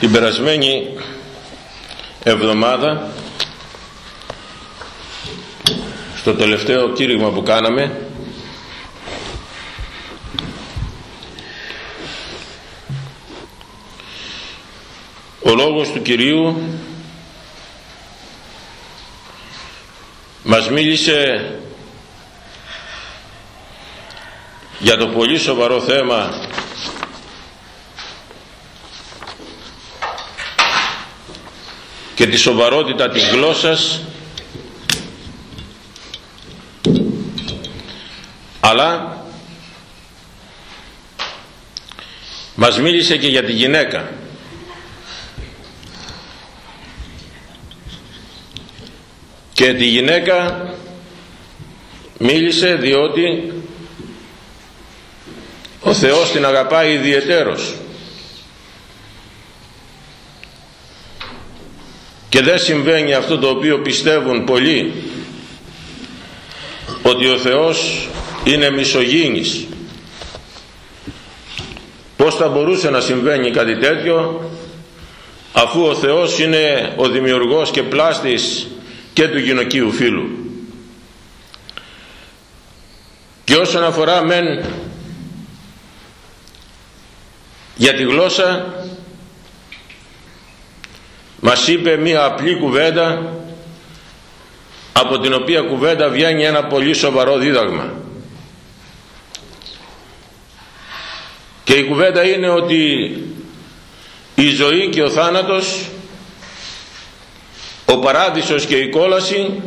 την περασμένη εβδομάδα στο τελευταίο κήρυγμα που κάναμε ο λόγος του Κυρίου μας μίλησε για το πολύ σοβαρό θέμα και τη σοβαρότητα της γλώσσας αλλά μας μίλησε και για τη γυναίκα. Και τη γυναίκα μίλησε διότι ο Θεός την αγαπάει ιδιαιτέρως και δεν συμβαίνει αυτό το οποίο πιστεύουν πολλοί ότι ο Θεός είναι μισογίνης πως θα μπορούσε να συμβαίνει κάτι τέτοιο αφού ο Θεός είναι ο δημιουργός και πλάστης και του γυναικείου φίλου και όσον αφορά μεν για τη γλώσσα μας είπε μία απλή κουβέντα από την οποία κουβέντα βγαίνει ένα πολύ σοβαρό δίδαγμα. Και η κουβέντα είναι ότι η ζωή και ο θάνατος ο παράδεισος και η κόλαση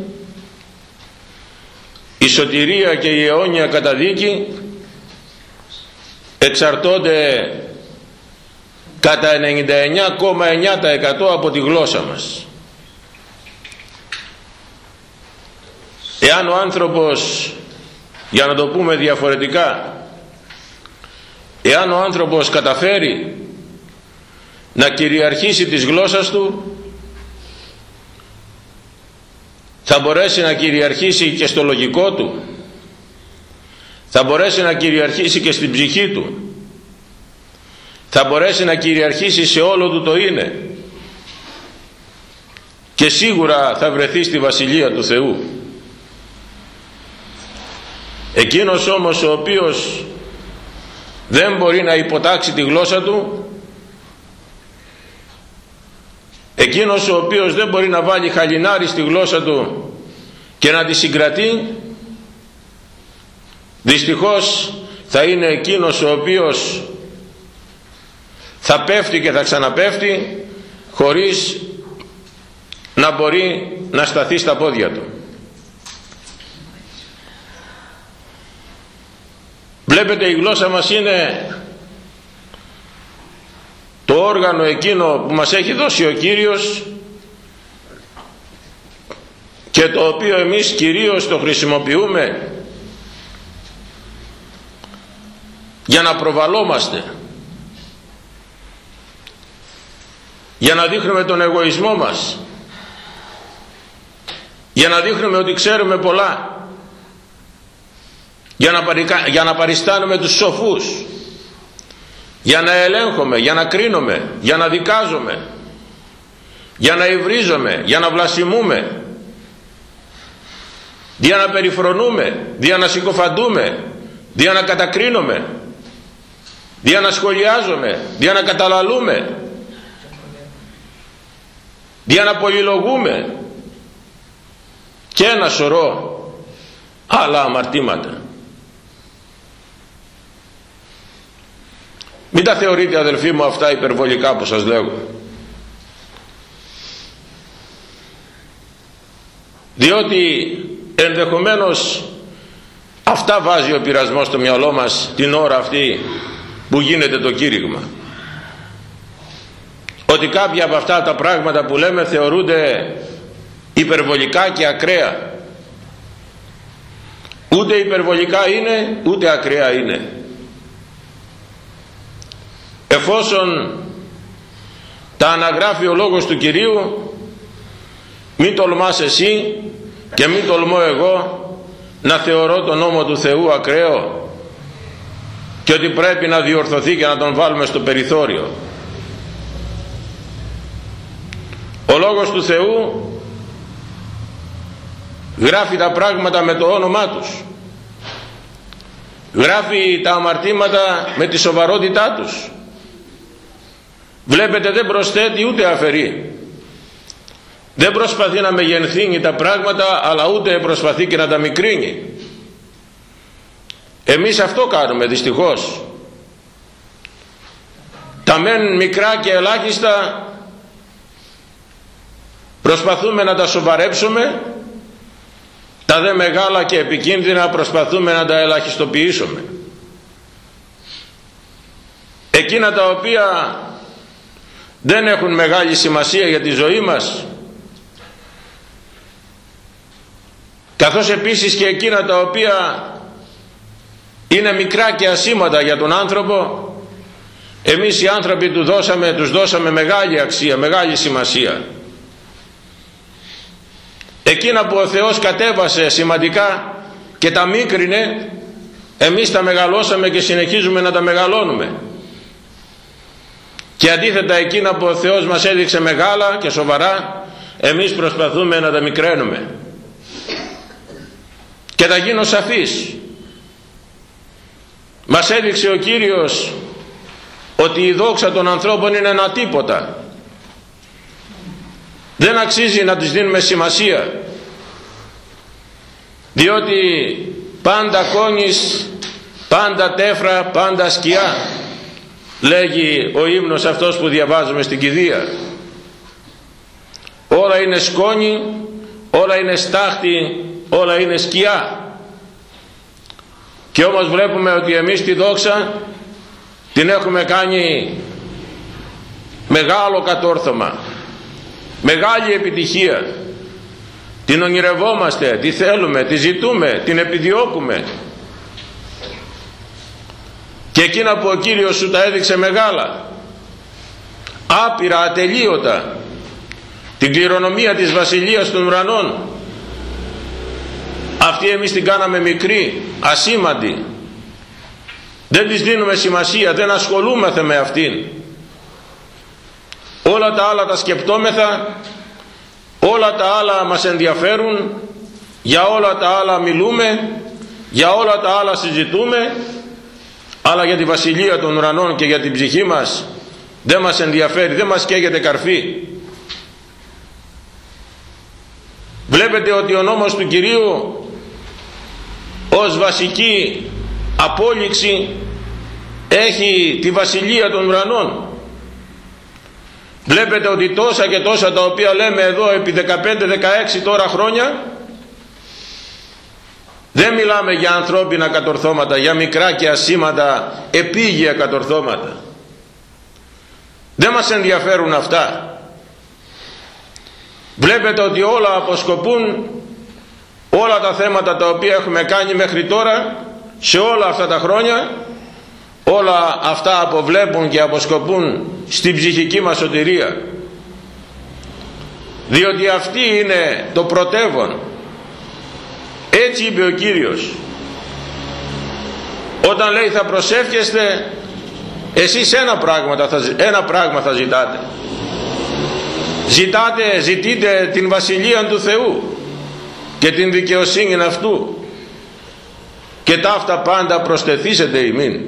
η σωτηρία και η αιώνια καταδίκη εξαρτώνται κατά 99,9% από τη γλώσσα μας. Εάν ο άνθρωπος για να το πούμε διαφορετικά εάν ο άνθρωπος καταφέρει να κυριαρχήσει της γλώσσας του θα μπορέσει να κυριαρχήσει και στο λογικό του θα μπορέσει να κυριαρχήσει και στην ψυχή του θα μπορέσει να κυριαρχήσει σε όλο του το είναι. Και σίγουρα θα βρεθεί στη Βασιλεία του Θεού. Εκείνος όμως ο οποίος δεν μπορεί να υποτάξει τη γλώσσα του εκείνος ο οποίος δεν μπορεί να βάλει χαλινάρι στη γλώσσα του και να τη συγκρατεί δυστυχώς θα είναι εκείνος ο οποίος θα πέφτει και θα ξαναπέφτει χωρίς να μπορεί να σταθεί στα πόδια του. Βλέπετε η γλώσσα μας είναι το όργανο εκείνο που μας έχει δώσει ο Κύριος και το οποίο εμείς κυρίως το χρησιμοποιούμε για να προβαλόμαστε για να δείχνουμε τον εγωισμό μας. Για να δείχνουμε ότι ξέρουμε πολλά. Για να, για να παριστάνουμε τους σοφούς. Για να ελέγχουμε, για να κρίνουμε, για να δικάζουμε για να υβρίζουμε, για να βλασιμούμε. Για να περιφρονούμε, για να συκοφαντούμε για να κατακρίνουμε για να σχολιάζουμε, για να καταλαλούμε για να πολυλογούμε και ένα σωρό άλλα αμαρτήματα. Μην τα θεωρείτε αδελφοί μου αυτά υπερβολικά που σας λέγω. Διότι ενδεχομένως αυτά βάζει ο πειρασμός στο μυαλό μας την ώρα αυτή που γίνεται το κήρυγμα ότι κάποια από αυτά τα πράγματα που λέμε θεωρούνται υπερβολικά και ακραία. Ούτε υπερβολικά είναι ούτε ακραία είναι. Εφόσον τα αναγράφει ο λόγος του Κυρίου μην τολμάς εσύ και μην τολμώ εγώ να θεωρώ τον νόμο του Θεού ακραίο και ότι πρέπει να διορθωθεί και να τον βάλουμε στο περιθώριο ο Λόγος του Θεού γράφει τα πράγματα με το όνομά τους. Γράφει τα αμαρτήματα με τη σοβαρότητά τους. Βλέπετε δεν προσθέτει ούτε αφαιρεί. Δεν προσπαθεί να μεγενθύνει τα πράγματα αλλά ούτε προσπαθεί και να τα μικρύνει. Εμείς αυτό κάνουμε δυστυχώς. Τα μεν μικρά και ελάχιστα προσπαθούμε να τα σοβαρέψουμε. Τα δε μεγάλα και επικίνδυνα προσπαθούμε να τα ελαχιστοποιήσουμε. Εκείνα τα οποία δεν έχουν μεγάλη σημασία για τη ζωή μας καθώς επίσης και εκείνα τα οποία είναι μικρά και ασήμαντα για τον άνθρωπο εμείς οι άνθρωποι του δώσαμε, τους δώσαμε μεγάλη αξία, μεγάλη σημασία εκείνα που ο Θεός κατέβασε σημαντικά και τα μίκρινε εμείς τα μεγαλώσαμε και συνεχίζουμε να τα μεγαλώνουμε. Και αντίθετα εκείνα που ο Θεός μας έδειξε μεγάλα και σοβαρά εμείς προσπαθούμε να τα μικραίνουμε. Και θα γίνω σαφής. Μας έδειξε ο Κύριος ότι η δόξα των ανθρώπων είναι ένα τίποτα δεν αξίζει να τις δίνουμε σημασία. Διότι πάντα κόνης πάντα τέφρα πάντα σκιά λέγει ο ύμνος αυτός που διαβάζουμε στην κηδεία. Όλα είναι σκόνη όλα είναι στάχτη όλα είναι σκιά. Και όμως βλέπουμε ότι εμείς τη δόξα την έχουμε κάνει μεγάλο κατόρθωμα μεγάλη επιτυχία. Την ονειρευόμαστε, τη θέλουμε, τη ζητούμε, την επιδιώκουμε. Και εκείνα που ο Κύριος σου τα έδειξε μεγάλα. Άπειρα, ατελείωτα. Την κληρονομία της Βασιλείας των Ουρανών. Αυτή εμείς την κάναμε μικρή, ασήμαντη. Δεν της δίνουμε σημασία, δεν ασχολούμαστε με αυτήν όλα τα άλλα τα σκεπτόμεθα όλα τα άλλα μας ενδιαφέρουν για όλα τα άλλα μιλούμε για όλα τα άλλα συζητούμε αλλά για τη βασιλεία των ουρανών και για την ψυχή μας δεν μας ενδιαφέρει, δεν μας καίγεται καρφί. Βλέπετε ότι ο νόμος του Κυρίου ως βασική απόλυξη έχει τη βασιλεία των ουρανών βλέπετε ότι τόσα και τόσα τα οποία λέμε εδώ επί 15-16 τώρα χρόνια δεν μιλάμε για ανθρώπινα κατορθώματα για μικρά και ασήματα επίγεια κατορθώματα. Δεν μας ενδιαφέρουν αυτά. Βλέπετε ότι όλα αποσκοπούν όλα τα θέματα τα οποία έχουμε κάνει μέχρι τώρα σε όλα αυτά τα χρόνια όλα αυτά αποβλέπουν και αποσκοπούν στην ψυχική μας σωτηρία. Διότι αυτή είναι το πρωτεύον. Έτσι είπε ο Κύριος. Όταν λέει θα προσεύχεστε εσείς ένα πράγμα θα, ένα πράγμα θα ζητάτε. Ζητάτε, ζητείτε την Βασιλεία του Θεού και την δικαιοσύνη αυτού. Και ταύτα πάντα προστεθήσετε ημίν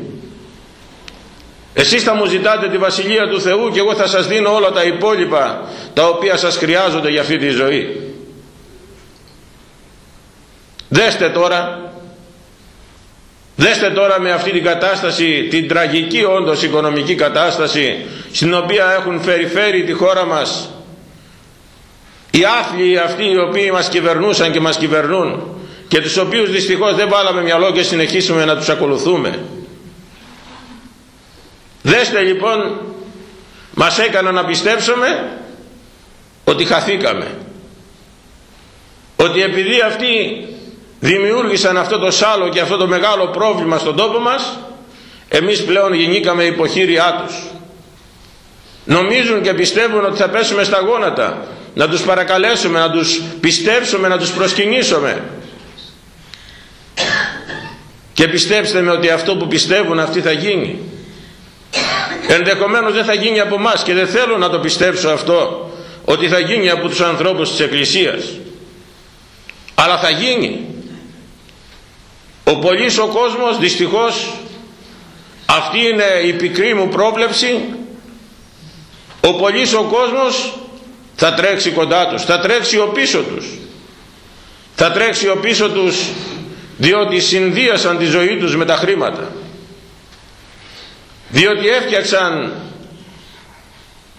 εσείς θα μου ζητάτε τη Βασιλεία του Θεού και εγώ θα σας δίνω όλα τα υπόλοιπα τα οποία σας χρειάζονται για αυτή τη ζωή. Δέστε τώρα δέστε τώρα με αυτή την κατάσταση την τραγική όντως οικονομική κατάσταση στην οποία έχουν φέρει φέρει τη χώρα μας. Οι άθλοι αυτοί οι οποίοι μας κυβερνούσαν και μας κυβερνούν και τους οποίους δυστυχώς δεν βάλαμε μυαλό και συνεχίσουμε να τους ακολουθούμε δέστε λοιπόν μας έκανα να πιστέψουμε ότι χαθήκαμε. Ότι επειδή αυτοί δημιούργησαν αυτό το σάλο και αυτό το μεγάλο πρόβλημα στον τόπο μας εμείς πλέον γεννήκαμε υποχείριά τους. Νομίζουν και πιστεύουν ότι θα πέσουμε στα γόνατα να τους παρακαλέσουμε, να τους πιστέψουμε, να τους προσκυνήσουμε. Και πιστέψτε με ότι αυτό που πιστεύουν αυτοί θα γίνει ενδεχομένως δεν θα γίνει από μας και δεν θέλω να το πιστέψω αυτό ότι θα γίνει από τους ανθρώπους της Εκκλησίας. Αλλά θα γίνει. Ο πολλής ο κόσμος δυστυχώς αυτή είναι η πικρή μου πρόβλεψη ο πολλής ο κόσμος θα τρέξει κοντά τους θα τρέξει ο πίσω τους. Θα τρέξει ο πίσω τους διότι συνδύασαν τη ζωή τους με τα χρήματα διότι έφτιαξαν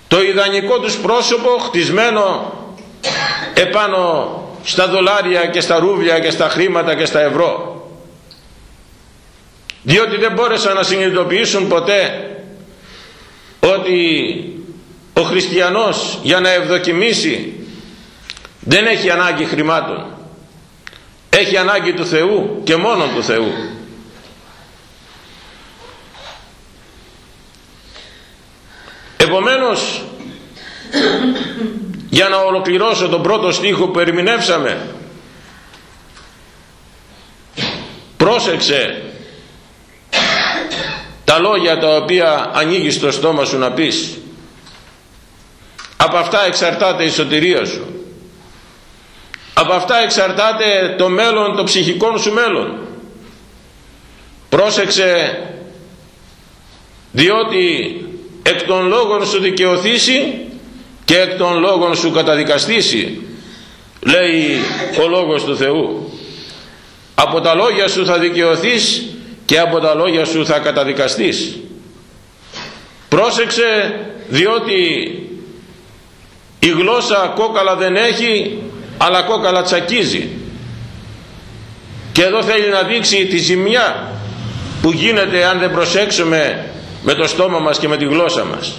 το ιδανικό τους πρόσωπο χτισμένο επάνω στα δολάρια και στα ρούβλια και στα χρήματα και στα ευρώ. Διότι δεν μπόρεσαν να συνειδητοποιήσουν ποτέ ότι ο χριστιανός για να ευδοκιμήσει δεν έχει ανάγκη χρημάτων. Έχει ανάγκη του Θεού και μόνο του Θεού επομένως για να ολοκληρώσω τον πρώτο στίχο που ερμηνεύσαμε πρόσεξε τα λόγια τα οποία ανοίγει το στόμα σου να πεις. Από αυτά εξαρτάται η σωτηρία σου. Από αυτά εξαρτάται το μέλλον το ψυχικό σου μέλλον. Πρόσεξε διότι εκ των λόγων σου δικαιωθήσει και εκ των λόγων σου καταδικαστήσει λέει ο λόγος του Θεού. Από τα λόγια σου θα δικαιωθείς και από τα λόγια σου θα καταδικαστείς. Πρόσεξε διότι η γλώσσα κόκαλα δεν έχει αλλά κόκαλα τσακίζει. Και εδώ θέλει να δείξει τη ζημιά που γίνεται αν δεν προσέξουμε με το στόμα μας και με τη γλώσσα μας.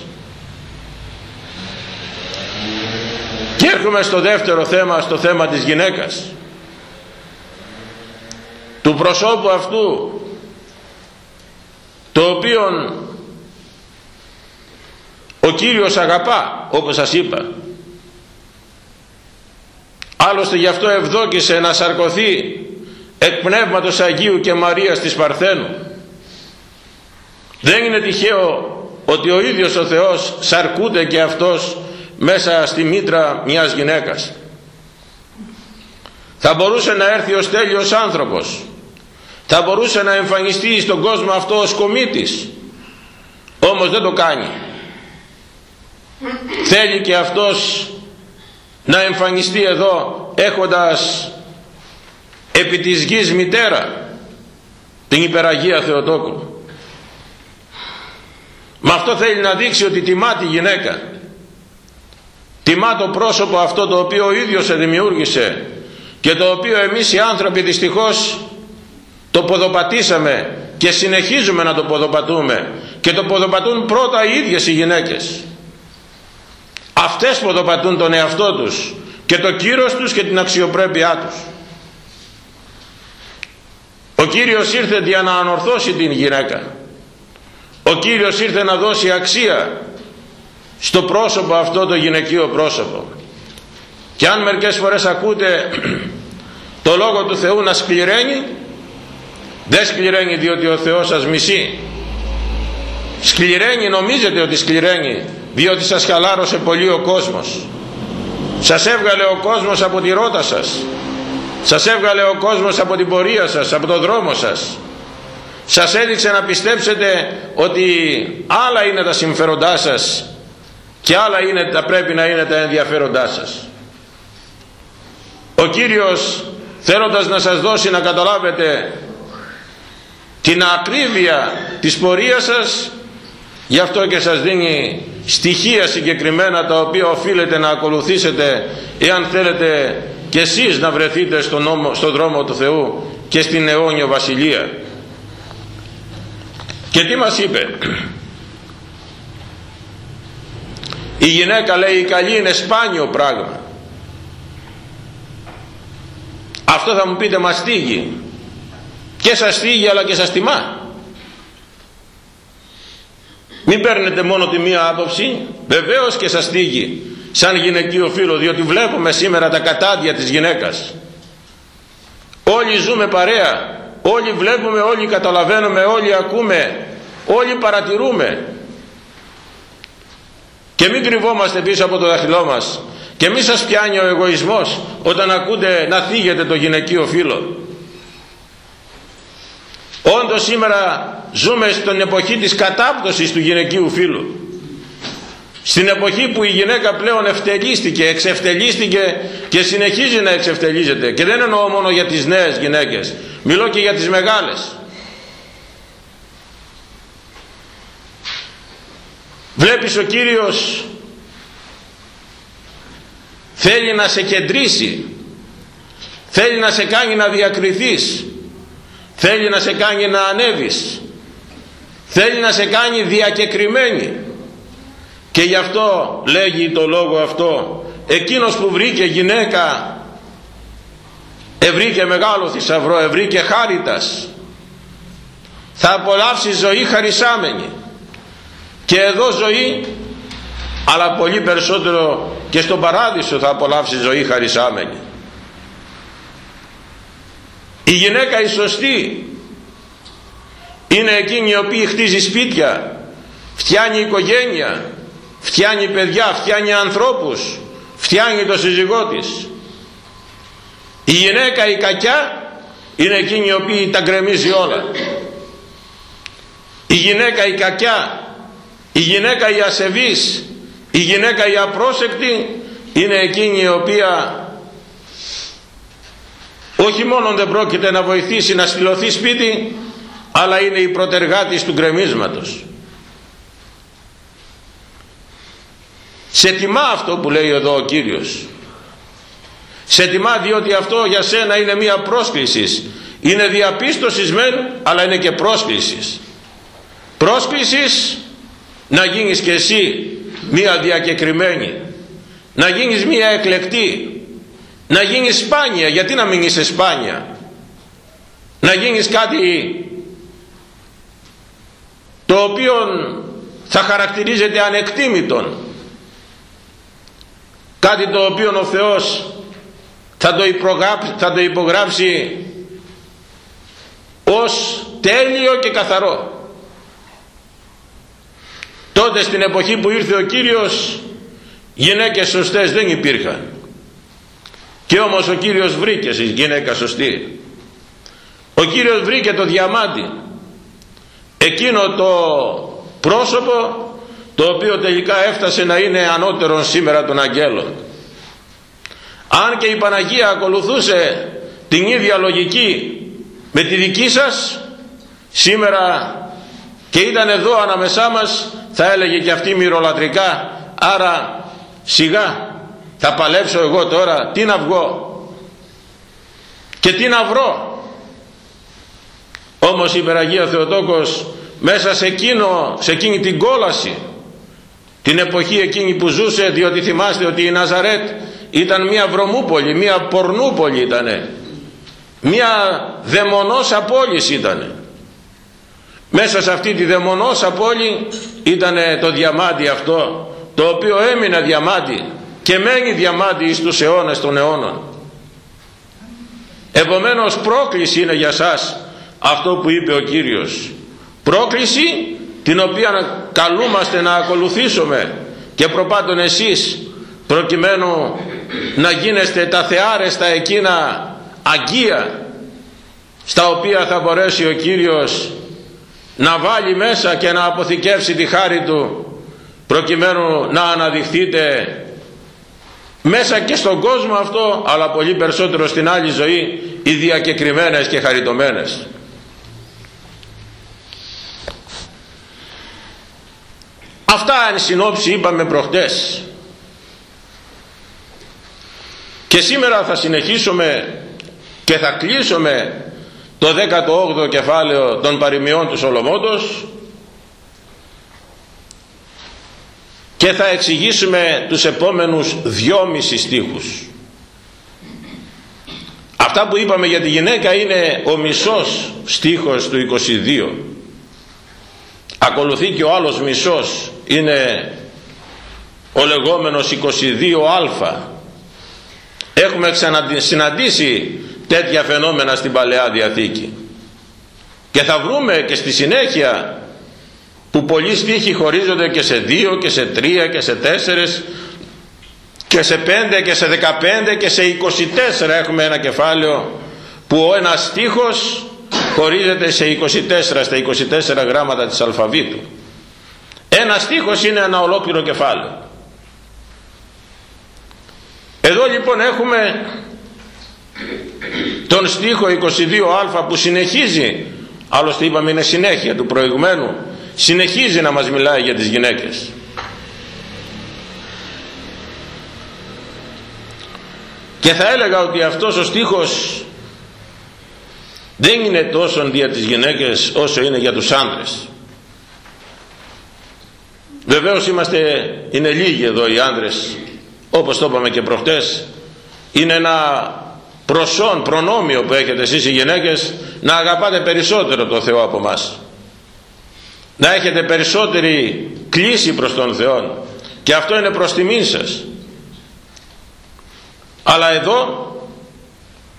Και έρχομαι στο δεύτερο θέμα στο θέμα της γυναίκας. Του προσώπου αυτού το οποίο ο Κύριος αγαπά όπως σας είπα. Άλλωστε γι' αυτό ευδόκησε να σαρκωθεί εκ πνεύματος Αγίου και Μαρίας της Παρθένου δεν είναι τυχαίο ότι ο ίδιος ο Θεός σαρκούται και αυτός μέσα στη μήτρα μιας γυναίκας. Θα μπορούσε να έρθει ως τέλειος άνθρωπος. Θα μπορούσε να εμφανιστεί στον κόσμο αυτό ως κομίτης. Όμως δεν το κάνει. Θέλει και αυτός να εμφανιστεί εδώ έχοντας επί της γης μητέρα την υπεραγία Θεοτόκου με αυτό θέλει να δείξει ότι τιμά τη γυναίκα. Τιμά το πρόσωπο αυτό το οποίο ο ίδιος σε δημιούργησε και το οποίο εμείς οι άνθρωποι δυστυχώς το ποδοπατήσαμε και συνεχίζουμε να το ποδοπατούμε και το ποδοπατούν πρώτα οι ίδιες οι γυναίκες. Αυτές ποδοπατούν τον εαυτό τους και το κύρος τους και την αξιοπρέπειά τους. Ο Κύριος ήρθε για να ανορθώσει την γυναίκα ο Κύριος ήρθε να δώσει αξία στο πρόσωπο αυτό το γυναικείο πρόσωπο. Και αν μερικές φορές ακούτε το Λόγο του Θεού να σκληραίνει δεν σκληραίνει διότι ο Θεός σας μισεί. Σκληραίνει νομίζετε ότι σκληραίνει διότι σας χαλάρωσε πολύ ο κόσμος. Σας έβγαλε ο κόσμος από τη ρότα σας. Σας έβγαλε ο κόσμος από την πορεία σας από το δρόμο σας σας έδειξε να πιστέψετε ότι άλλα είναι τα συμφέροντά σας και άλλα είναι, τα πρέπει να είναι τα ενδιαφέροντά σας. Ο Κύριος θέλοντας να σας δώσει να καταλάβετε την ακρίβεια της πορείας σας γι' αυτό και σας δίνει στοιχεία συγκεκριμένα τα οποία οφείλετε να ακολουθήσετε εάν θέλετε και εσείς να βρεθείτε στον, νόμο, στον δρόμο του Θεού και στην αιώνιο βασιλεία και τι μας είπε; Η γυναίκα λέει η καλή είναι σπάνιο πράγμα αυτό θα μου πείτε μας στίγει και σας θίγει αλλά και σας τιμά. Μην παίρνετε μόνο τη μία άποψη. Βεβαίως και σας θίγει σαν γυναικείο φίλο διότι βλέπουμε σήμερα τα κατάδια της γυναίκας. Όλοι ζούμε παρέα όλοι βλέπουμε όλοι καταλαβαίνουμε όλοι ακούμε όλοι παρατηρούμε και μην κρυβόμαστε πίσω από το δάχτυλό μας και μη σας πιάνει ο εγωισμός όταν ακούτε να θίγετε το γυναικείο φύλλο. όταν ακούτε να θίγετε το γυναικείο φύλλο. Όντως σήμερα ζούμε στην εποχή της κατάπτωσης του γυναικείου φύλου. Στην εποχή που η γυναίκα πλέον ευτελίστηκε, εξευτελίστηκε και συνεχίζει να εξευτελίζεται. Και δεν εννοώ μόνο για τις νέες γυναίκες. Μιλώ και για τις μεγάλες. Βλέπεις ο Κύριος θέλει να σε κεντρήσει. Θέλει να σε κάνει να διακριθείς θέλει να σε κάνει να ανέβεις θέλει να σε κάνει διακεκριμένη και γι' αυτό λέγει το λόγο αυτό. Εκείνος που βρήκε γυναίκα ευρήκε μεγάλος θησαυρό ευρήκε χάριτας. Θα απολαύσει ζωή χαρισάμενη. Και εδώ ζωή αλλά πολύ περισσότερο και στον παράδεισο θα απολαύσει ζωή χαρισάμενη. Η γυναίκα η σωστή είναι εκείνη η οποία χτίζει σπίτια, φτιάνει οικογένεια, φτιάνει παιδιά, φτιάνει ανθρώπους, φτιάνει το σύζυγό της. Η γυναίκα η κακιά είναι εκείνη η οποία τα γκρεμίζει όλα. Η γυναίκα η κακιά, η γυναίκα η ασεβής, η γυναίκα η απρόσεκτη είναι εκείνη η οποία όχι μόνο δεν πρόκειται να βοηθήσει να στυλωθεί σπίτι αλλά είναι η προτεργάτης του γκρεμίσματος σε τιμά αυτό που λέει εδώ ο Κύριος. Σε τιμά διότι αυτό για σένα είναι μία πρόσκλησης. Είναι διαπίστωσης μεν αλλά είναι και πρόσκλησης. Πρόσκλησης να γίνεις και εσύ μία διακεκριμένη. Να γίνεις μία εκλεκτή. Να γίνεις σπάνια. Γιατί να μην είσαι σπάνια; Να γίνεις κάτι το οποίο θα χαρακτηρίζεται ανεκτήμητον κάτι το οποίο ο Θεός θα το, υπογράψει, θα το υπογράψει ως τέλειο και καθαρό τότε στην εποχή που ήρθε ο Κύριος γυναίκες σωστές δεν υπήρχαν και όμως ο Κύριος βρήκε στη γυναίκα σωστή. Ο Κύριος βρήκε το διαμάντι. Εκείνο το πρόσωπο το οποίο τελικά έφτασε να είναι ανώτερον σήμερα των αγγέλων. Αν και η Παναγία ακολουθούσε την ίδια λογική με τη δική σας σήμερα και ήταν εδώ ανάμεσά μας θα έλεγε και αυτή μυρολατρικά άρα σιγά θα παλέψω εγώ τώρα τι να βγω και τι να βρω όμως η Υπεραγία Θεοτόκος μέσα σε, εκείνο, σε εκείνη την κόλαση την εποχή εκείνη που ζούσε διότι θυμάστε ότι η Ναζαρέτ ήταν μια βρωμούπολη, μια πορνούπολη ήτανε. Μια δαιμονόσα πόλη ήτανε. Μέσα σε αυτή τη δαιμονόσα πόλη ήτανε το διαμάντι αυτό το οποίο έμεινε διαμάντι και μένει διαμάντι εις τους αιώνες των αιώνων. Επομένως πρόκληση είναι για σας αυτό που είπε ο Κύριος. Πρόκληση την οποία καλούμαστε να ακολουθήσουμε. Και προπάντων εσείς προκειμένου να γίνεστε τα θεάρεστα εκείνα αγία στα οποία θα μπορέσει ο Κύριος να βάλει μέσα και να αποθηκεύσει τη χάρη Του προκειμένου να αναδειχθείτε μέσα και στον κόσμο αυτό αλλά πολύ περισσότερο στην άλλη ζωή οι διακεκριμένες και χαριτωμένες αυτά εν συνόψη είπαμε προχτές. Και σήμερα θα συνεχίσουμε και θα κλείσουμε το 18ο κεφάλαιο των παροιμιών του Σολομόντος και θα εξηγήσουμε τους επόμενους δυόμισι στίχους. Αυτά που είπαμε για τη γυναίκα είναι ο μισός στίχος του 22 ακολουθεί και ο άλλος μισός. Είναι ο λεγόμενος 22α έχουμε συναντήσει τέτοια φαινόμενα στην Παλαιά Διαθήκη. Και θα βρούμε και στη συνέχεια που πολλοί στίχοι χωρίζονται και σε δύο και σε τρία και σε τέσσερες και σε 5 και σε 15 και σε 24 έχουμε ένα κεφάλαιο που ο ένας στίχος χωρίζεται σε 24 στα 24 γράμματα της αλφαβήτου. Ένα στίχος είναι ένα ολόκληρο κεφάλαιο. Εδώ λοιπόν έχουμε τον στίχο 22α που συνεχίζει άλλωστε είπαμε είναι συνέχεια του προηγουμένου συνεχίζει να μας μιλάει για τις γυναίκες. Και θα έλεγα ότι αυτός ο στίχος δεν είναι τόσο για τις γυναίκες όσο είναι για τους άντρες. Βεβαίως είμαστε είναι λίγοι εδώ οι άντρες όπως το είπαμε και προχτές. Είναι ένα προσόν, προνόμιο που έχετε εσείς οι γυναίκες να αγαπάτε περισσότερο τον Θεό από μας. Να έχετε περισσότερη κλίση προς τον Θεό και αυτό είναι προς τιμήν σας. Αλλά εδώ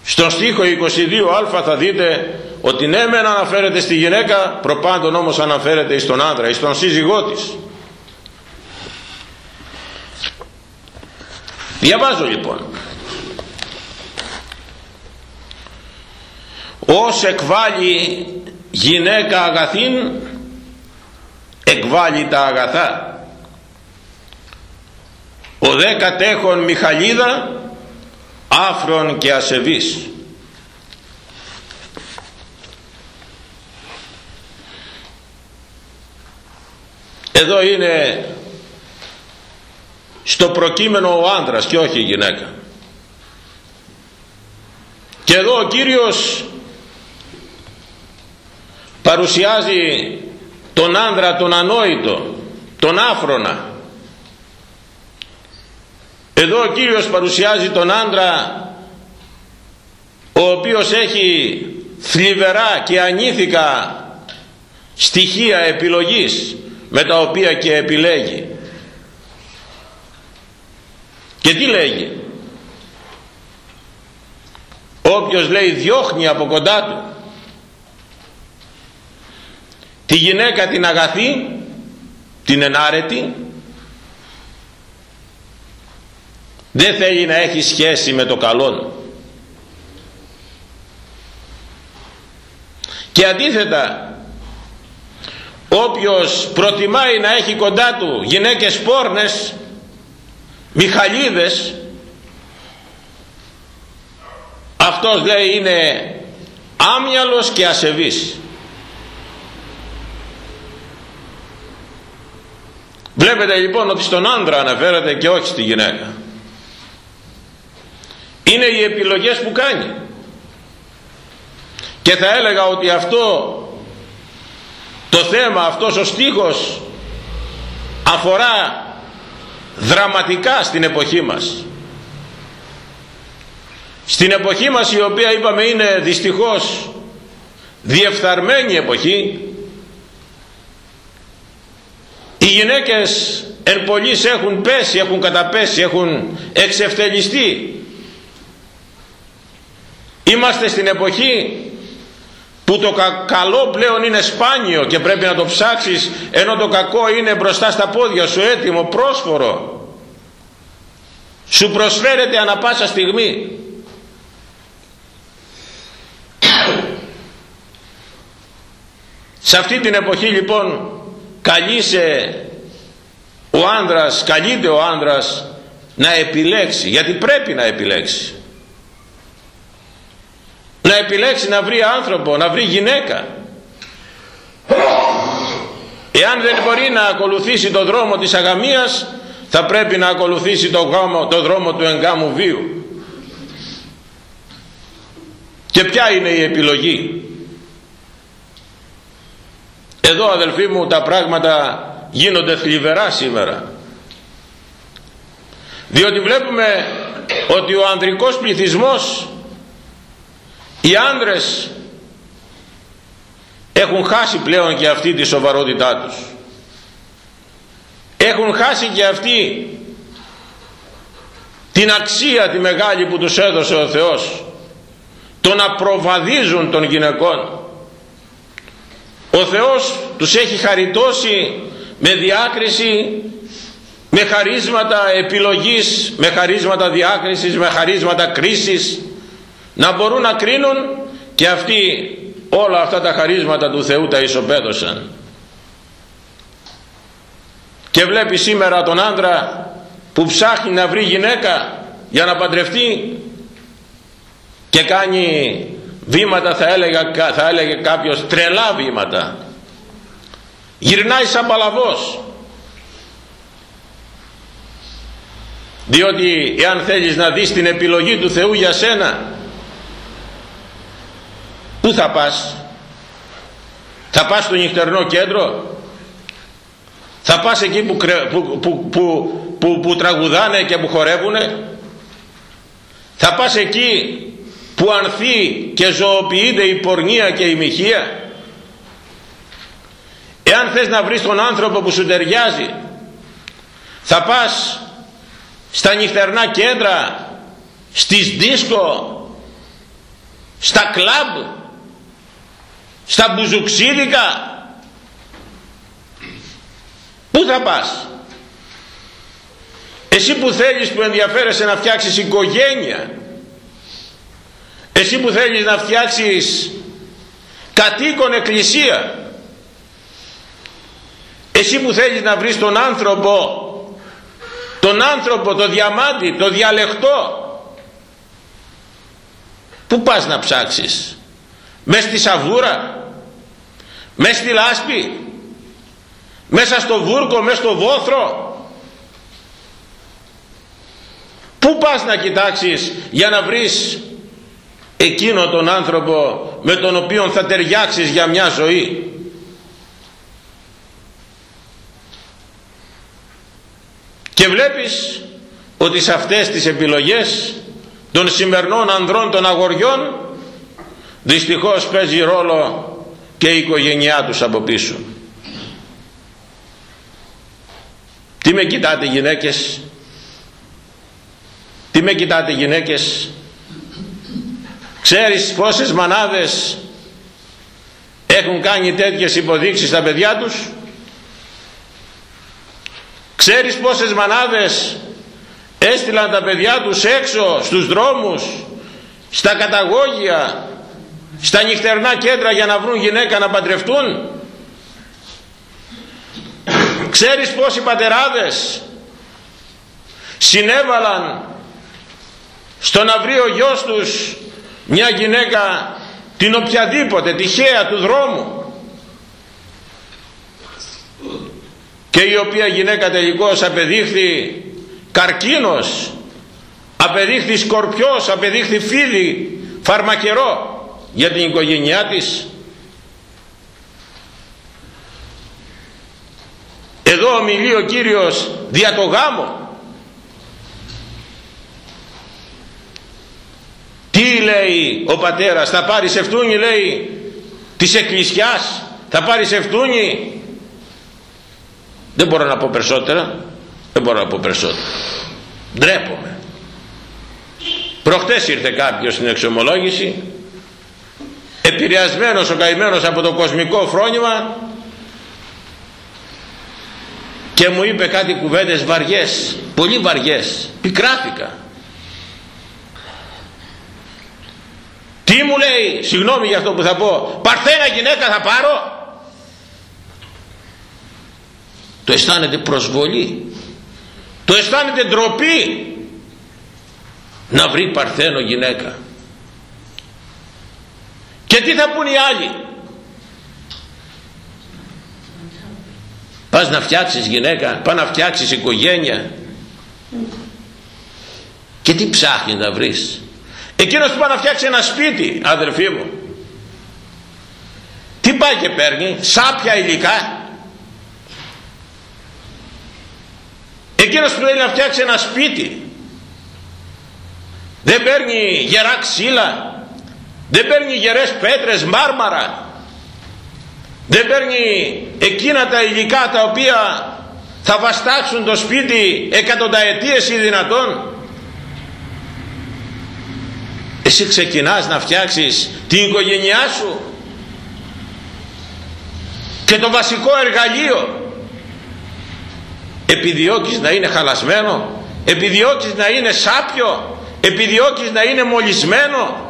στον στίχο 22α θα δείτε ότι ναι μεν αναφέρεται στη γυναίκα προπάντων όμως αναφέρεται στον άντρα στον σύζυγό της. Διαβάζω λοιπόν. Ως εκβάλλει γυναίκα αγαθήν εκβάλλει τα αγαθά. Ο δε κατέχον Μιχαλίδα άφρον και ασεβής. Εδώ είναι στο προκείμενο ο άντρας και όχι η γυναίκα. Και εδώ ο Κύριος παρουσιάζει τον άνδρα τον ανόητο τον άφρονα εδώ ο Κύριος παρουσιάζει τον άντρα ο οποίος έχει θλιβερά και ανήθικα στοιχεία επιλογής με τα οποία και επιλέγει. Και τι λέγει; Όποιος λέει διώχνει από κοντά του τη γυναίκα την αγαθή την ενάρετη δεν θέλει να έχει σχέση με το καλό και αντίθετα όποιος προτιμάει να έχει κοντά του γυναίκες πόρνες μιχαλίδες αυτός λέει είναι άμυαλος και ασεβής. Βλέπετε λοιπόν ότι στον άντρα αναφέρεται και όχι στη γυναίκα είναι οι επιλογές που κάνει. Και θα έλεγα ότι αυτό το θέμα αυτός ο στίχος αφορά δραματικά στην εποχή μας. Στην εποχή μας η οποία είπαμε είναι δυστυχώς διεφθαρμένη εποχή οι γυναίκες εν πολλής έχουν πέσει, έχουν καταπέσει, έχουν εξευτελιστεί είμαστε στην εποχή που το καλό πλέον είναι σπάνιο και πρέπει να το ψάξεις ενώ το κακό είναι μπροστά στα πόδια σου έτοιμο, πρόσφορο. Σου προσφέρεται ανα πάσα στιγμή. Σε αυτή την εποχή λοιπόν καλείσαι ο άνδρας, καλείται ο άνδρας να επιλέξει γιατί πρέπει να επιλέξει να επιλέξει να βρει άνθρωπο, να βρει γυναίκα. Εάν δεν μπορεί να ακολουθήσει το δρόμο της αγαμίας θα πρέπει να ακολουθήσει το, γάμο, το δρόμο του εγκάμου βίου. Και ποια είναι η επιλογή; Εδώ αδελφοί μου τα πράγματα γίνονται θλιβερά σήμερα. Διότι βλέπουμε ότι ο ανδρικός πληθυσμός οι άνδρες έχουν χάσει πλέον και αυτή τη σοβαρότητά τους. Έχουν χάσει και αυτοί την αξία τη μεγάλη που τους έδωσε ο Θεός το να προβαδίζουν των γυναικών. Ο Θεός τους έχει χαριτώσει με διάκριση με χαρίσματα επιλογής, με χαρίσματα διάκρισης, με χαρίσματα κρίσης να μπορούν να κρίνουν και αυτοί όλα αυτά τα χαρίσματα του Θεού τα ισοπαίδωσαν. Και βλέπει σήμερα τον άντρα που ψάχνει να βρει γυναίκα για να παντρευτεί και κάνει βήματα θα έλεγε, θα έλεγε κάποιος τρελά βήματα γυρνάει σαν παλαβός διότι εάν θέλεις να δεις την επιλογή του Θεού για σένα πού θα πας; Θα πας στο νυχτερινό κέντρο; Θα πας εκεί που, που, που, που, που τραγουδάνε και που χορεύουνε; Θα πας εκεί που ανθεί και ζωοποιείται η πορνεία και η μοιχεία; Εάν θες να βρεις τον άνθρωπο που σου ταιριάζει θα πας στα νυχτερνά κέντρα στις δίσκο στα κλαμπ; Στα μπουζουξίδικα. Πού θα πας; Εσύ που θέλεις που ενδιαφέρεσαι να φτιάξεις οικογένεια. Εσύ που θέλεις να φτιάξεις κατοίκον εκκλησία. Εσύ που θέλεις να βρεις τον άνθρωπο τον άνθρωπο, το διαμάντι, το διαλεκτό Πού πας να ψάξεις; Μες στη σαβούρα Μες στη λάσπη Μέσα στο βούρκο, μέσα στο βόθρο. Πού πας να κοιτάξεις για να βρεις εκείνο τον άνθρωπο με τον οποίο θα ταιριάξεις για μια ζωή; Και βλέπεις ότι σε αυτές τις επιλογές των σημερινών ανδρών των αγοριών δυστυχώς παίζει ρόλο και η οικογένειά τους από πίσω. Τι με κοιτάτε γυναίκες; Τι με κοιτάτε γυναίκες; Ξέρεις πόσες μανάδες έχουν κάνει τέτοιες υποδείξεις στα παιδιά τους; Ξέρεις πόσες μανάδες έστειλαν τα παιδιά τους έξω στους δρόμους στα καταγόγια στα νυχτερνά κέντρα για να βρουν γυναίκα να παντρευτούν. Ξέρεις πόσοι πατεράδες συνέβαλαν στο να βρει ο γιος τους μια γυναίκα την οποιαδήποτε τυχαία του δρόμου. Και η οποία γυναίκα τελικώς απεδείχθη καρκίνος απεδείχθη σκορπιός απεδείχθη φίδι φαρμακερό για την οικογένειά της. Εδώ ομιλεί ο Κύριος δια το γάμο. Τι λέει ο πατέρας θα πάρει ευτούνη λέει της εκκλησιάς θα πάρει ευτούνη δεν μπορώ να πω περισσότερα δεν μπορώ να πω περισσότερα. Ντρέπομαι. Προχτές ήρθε κάποιος στην εξομολόγηση επηρεασμένος ο καημένος από το κοσμικό φρόνημα και μου είπε κάτι κουβέντες βαριές πολύ βαριές πικράθηκα τι μου λέει συγγνώμη για αυτό που θα πω παρθένα γυναίκα θα πάρω το αισθάνεται προσβολή το αισθάνεται ντροπή να βρει παρθένο γυναίκα και τι θα πούν οι άλλοι; Πας να φτιάξεις γυναίκα πας να φτιάξεις οικογένεια. Και τι ψάχνεις να βρεις; Εκείνος που πάει να φτιάξει ένα σπίτι αδερφοί μου. Τι πάει και παίρνει σάπια υλικά. Εκείνος που θέλει να φτιάξει ένα σπίτι. Δεν παίρνει γερά ξύλα δεν παίρνει γερές πέτρες μάρμαρα. Δεν παίρνει εκείνα τα υλικά τα οποία θα βαστάξουν το σπίτι εκατονταετίες ή δυνατόν. Εσύ ξεκινάς να φτιάξεις την οικογένειά σου και το βασικό εργαλείο. Επιδιώκεις να είναι χαλασμένο επιδιώκεις να είναι σάπιο επιδιώκεις να είναι μολυσμένο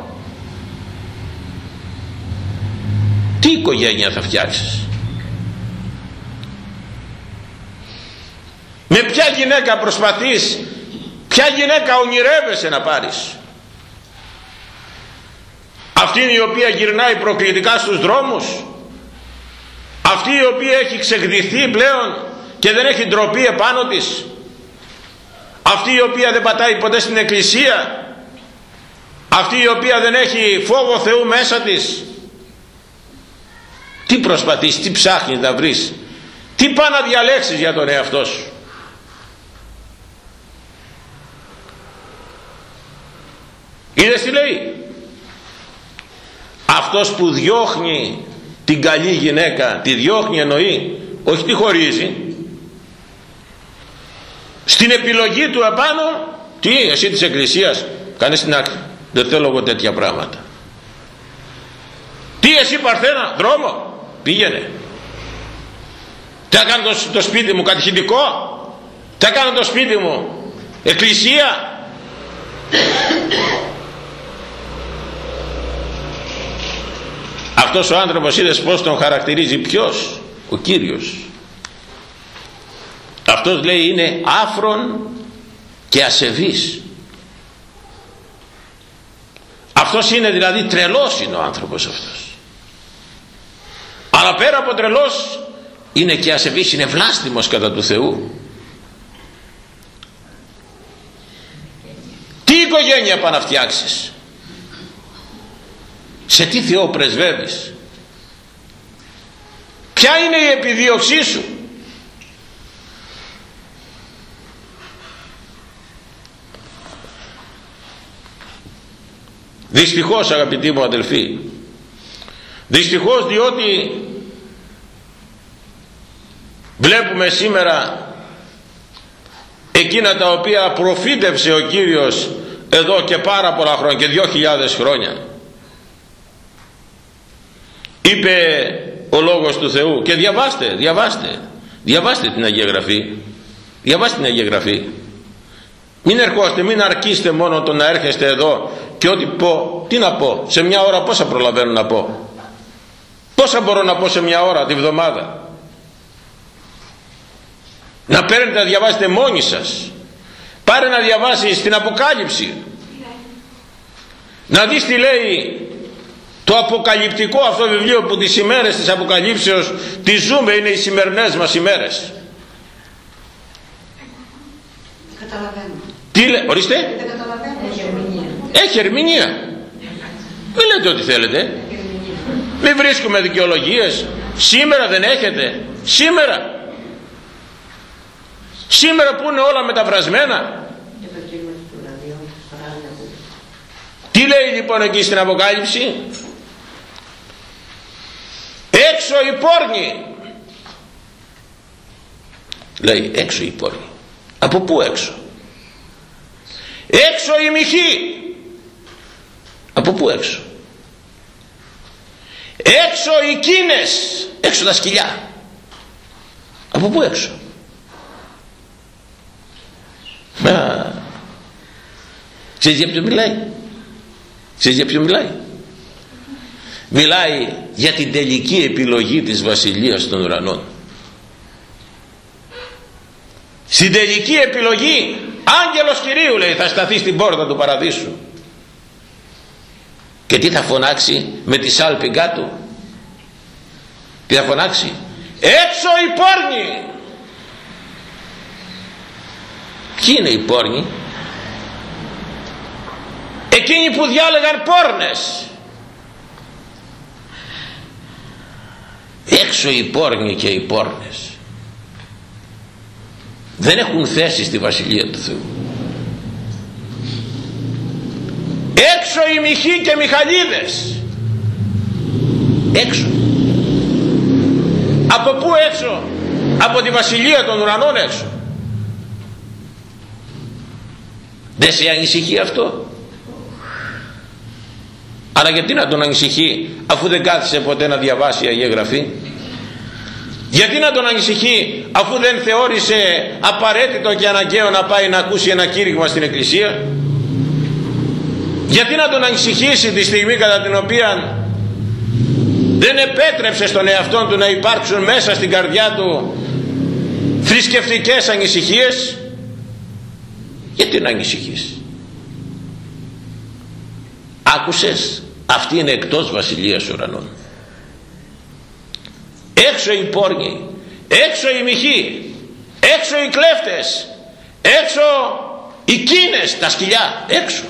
τι οικογένεια θα φτιάξεις; Με ποια γυναίκα προσπαθείς ποια γυναίκα ονειρεύεσαι να πάρεις; Αυτή η οποία γυρνάει προκλητικά στους δρόμους αυτή η οποία έχει ξεγδυθεί πλέον και δεν έχει ντροπή επάνω της αυτή η οποία δεν πατάει ποτέ στην εκκλησία αυτή η οποία δεν έχει φόβο Θεού μέσα της τι προσπαθείς, τι ψάχνεις να βρεις τι πάει να διαλέξεις για τον εαυτό σου. Είδες τι λέει; Αυτός που διώχνει την καλή γυναίκα τη διώχνει εννοεί όχι τη χωρίζει. Στην επιλογή του απάνω τι εσύ της εκκλησίας κάνεις την άκρη. Δεν θέλω εγώ τέτοια πράγματα. Τι εσύ Παρθένα δρόμο πήγαινε. Τι έκανε το, το σπίτι μου κατηχητικό. Τι έκανε το σπίτι μου. Εκκλησία. Αυτός ο άνθρωπος είδες πως τον χαρακτηρίζει ποιος; Ο Κύριος. Αυτός λέει είναι άφρον και ασεβής. Αυτός είναι δηλαδή τρελός είναι ο άνθρωπος αυτός αλλά πέρα από τρελός. Είναι και ασεβής είναι βλάστημος κατά του Θεού. Τι οικογένεια πάνε να φτιάξεις; Σε τι Θεό πρεσβεύεις; Ποια είναι η επιδίωξή σου; Δυστυχώς αγαπητοί μου αδελφοί δυστυχώς διότι βλέπουμε σήμερα εκείνα τα οποία προφήτευσε ο Κύριος εδώ και πάρα πολλά χρόνια και δυο χιλιάδες χρόνια είπε ο λόγος του Θεού και διαβάστε, διαβάστε διαβάστε την Αγία Γραφή διαβάστε την Αγία Γραφή μην ερχόστε, μην αρκείστε μόνο το να έρχεστε εδώ και ό,τι πω, τι να πω, σε μια ώρα πόσα προλαβαίνω να πω. Πόσα μπορώ να πω σε μια ώρα τη βδομάδα. Να παίρνετε να διαβάσετε μόνοι σας. Πάρε να διαβάσεις την Αποκάλυψη. Να δεις τι λέει το αποκαλυπτικό αυτό βιβλίο που τις ημέρες της Αποκαλύψεως τις ζούμε είναι οι σημερινές μας ημέρες. Καταλαβαίνω. Τι λέει, ορίστε. Δεν καταλαβαίνω. Έχει ερμηνεία. Μην λέτε ό,τι θέλετε. Μην βρίσκουμε δικαιολογίες. Σήμερα δεν έχετε. Σήμερα. Σήμερα που είναι όλα μεταφρασμένα. Τι λέει λοιπόν εκεί στην Αποκάλυψη; Έξω η πόρνη. Λέει έξω η πόρνη. Από πού έξω; Έξω η μυχή από πού έξω; Έξω οι κίνες έξω τα σκυλιά από πού έξω; Μα... ξέρεις για ποιο μιλάει; Ξέρεις για ποιο μιλάει; Μιλάει για την τελική επιλογή της βασιλείας των ουρανών. Στην τελική επιλογή άγγελος Κυρίου λέει θα σταθεί στην πόρτα του παραδείσου. Και τι θα φωνάξει με τη σάλπη κάτω τι θα φωνάξει; Έξω οι πόρνοι ποιοι είναι οι πόρνοι; Εκείνοι που διάλεγαν πόρνες. Έξω οι πόρνοι και οι πόρνες. Δεν έχουν θέση στη Βασιλεία του Θεού. Έξω οι μυχοί και μιχαλίδες. Έξω. Από πού έξω; Από τη βασιλεία των ουρανών έξω δεν σε ανησυχεί αυτό; Αλλά γιατί να τον ανησυχεί αφού δεν κάθισε ποτέ να διαβάσει η Αγία Γραφή; Γιατί να τον ανησυχεί αφού δεν θεώρησε απαραίτητο και αναγκαίο να πάει να ακούσει ένα κήρυγμα στην εκκλησία; Γιατί να τον ανησυχήσει τη στιγμή κατά την οποία δεν επέτρεψε στον εαυτό του να υπάρξουν μέσα στην καρδιά του θρησκευτικές ανησυχίες; Γιατί να ανησυχείς. Άκουσες αυτή είναι εκτός βασιλείας ουρανών. Έξω οι πόρνοι έξω οι μοιχοί έξω οι κλέφτες έξω οι κίνες τα σκυλιά έξω.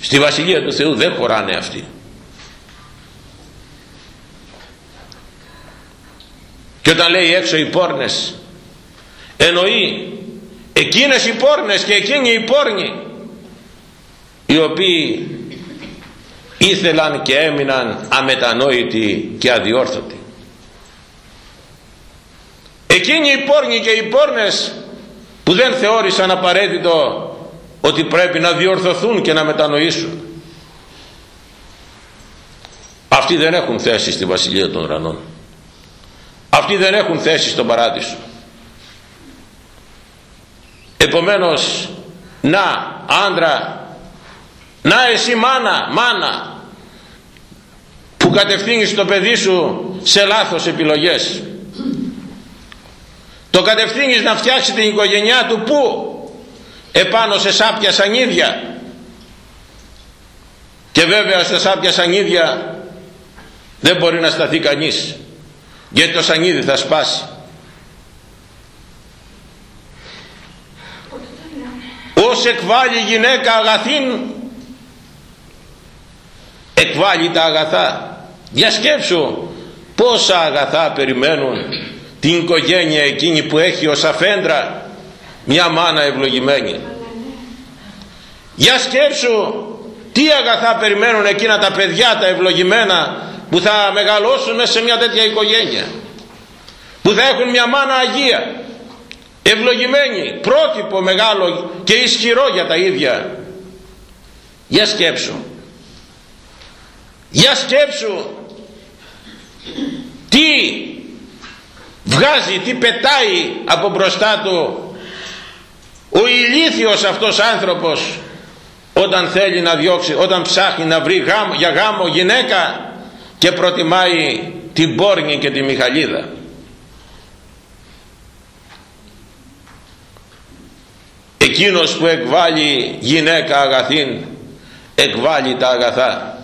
Στη Βασιλεία του Θεού δεν χωράνε αυτοί. Και όταν λέει έξω οι πόρνες εννοεί εκείνες οι πόρνες και εκείνοι οι πόρνοι οι οποίοι ήθελαν και έμειναν αμετανόητοι και αδιόρθωτοι. Εκείνοι οι πόρνοι και οι πόρνες που δεν θεώρησαν απαραίτητο ότι πρέπει να διορθωθούν και να μετανοήσουν αυτοί δεν έχουν θέση στη Βασιλεία των Ουρανών. Αυτοί δεν έχουν θέση στον Παράδεισο επομένως να άντρα να εσύ μάνα μάνα που κατευθύνεις το παιδί σου σε λάθος επιλογές. Το κατευθύνεις να φτιάξει την οικογένειά του που; Επάνω σε σάπια σανίδια. Και βέβαια σε σάπια σανίδια δεν μπορεί να σταθεί κανείς γιατί το σανίδι θα σπάσει ως εκβάλλει γυναίκα αγαθήν; Εκβάλλει τα αγαθά. Διασκέψου πόσα αγαθά περιμένουν την οικογένεια εκείνη που έχει ως αφέντρα. Μια μάνα ευλογημένη. Για σκέψου τι αγαθά περιμένουν εκείνα τα παιδιά τα ευλογημένα που θα μεγαλώσουν μέσα σε μια τέτοια οικογένεια. Που θα έχουν μια μάνα Αγία ευλογημένη πρότυπο μεγάλο και ισχυρό για τα ίδια για σκέψου για σκέψου τι βγάζει, τι πετάει από μπροστά του ο ηλίθιος αυτός άνθρωπος όταν θέλει να διώξει, όταν ψάχνει να βρει γάμο, για γάμο γυναίκα και προτιμάει την πόρνη και τη μιχαλίδα. Εκείνος που εκβάλλει γυναίκα αγαθήν εκβάλλει τα αγαθά.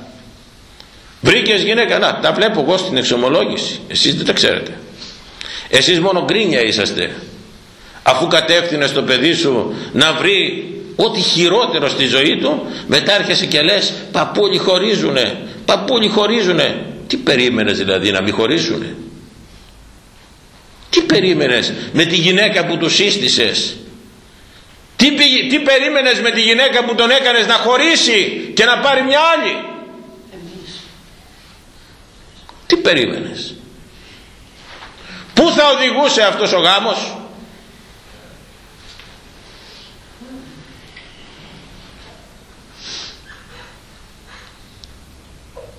Βρήκες γυναίκα, να τα βλέπω εγώ στην εξομολόγηση. Εσείς δεν τα ξέρετε. Εσείς μόνο γκρίνια είσαστε αφού κατεύθυνες το παιδί σου να βρει ό,τι χειρότερο στη ζωή του μετά έρχεσαι και λες παππούλοι χωρίζουνε παππούλοι χωρίζουνε τι περίμενες δηλαδή να μην χωρίσουνε τι περίμενες με τη γυναίκα που τους σύστησες; Τι, τι περίμενες με τη γυναίκα που τον έκανες να χωρίσει και να πάρει μια άλλη; Τι περίμενες; Πού θα οδηγούσε αυτός ο γάμος;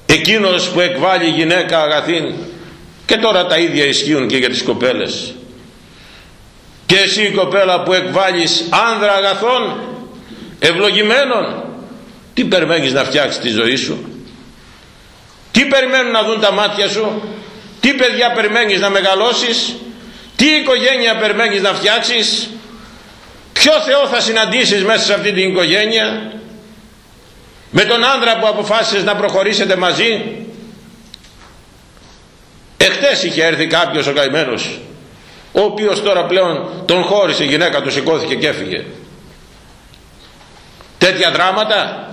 Εκείνος που εκβάλλει γυναίκα αγαθήν και τώρα τα ίδια ισχύουν και για τις κοπέλες και εσύ η κοπέλα που εκβάλλεις άνδρα αγαθών ευλογημένων τι περιμένεις να φτιάξεις τη ζωή σου; Τι περιμένουν να δουν τα μάτια σου; Τι παιδιά περιμένεις να μεγαλώσεις; Τι οικογένεια περιμένεις να φτιάξεις; Ποιο Θεό θα συναντήσεις μέσα σε αυτή την οικογένεια; Με τον άντρα που αποφάσισες να προχωρήσετε μαζί; Εχθές είχε έρθει κάποιος ο καημένος ο οποίος τώρα πλέον τον χώρισε η γυναίκα του σηκώθηκε και έφυγε. Τέτοια δράματα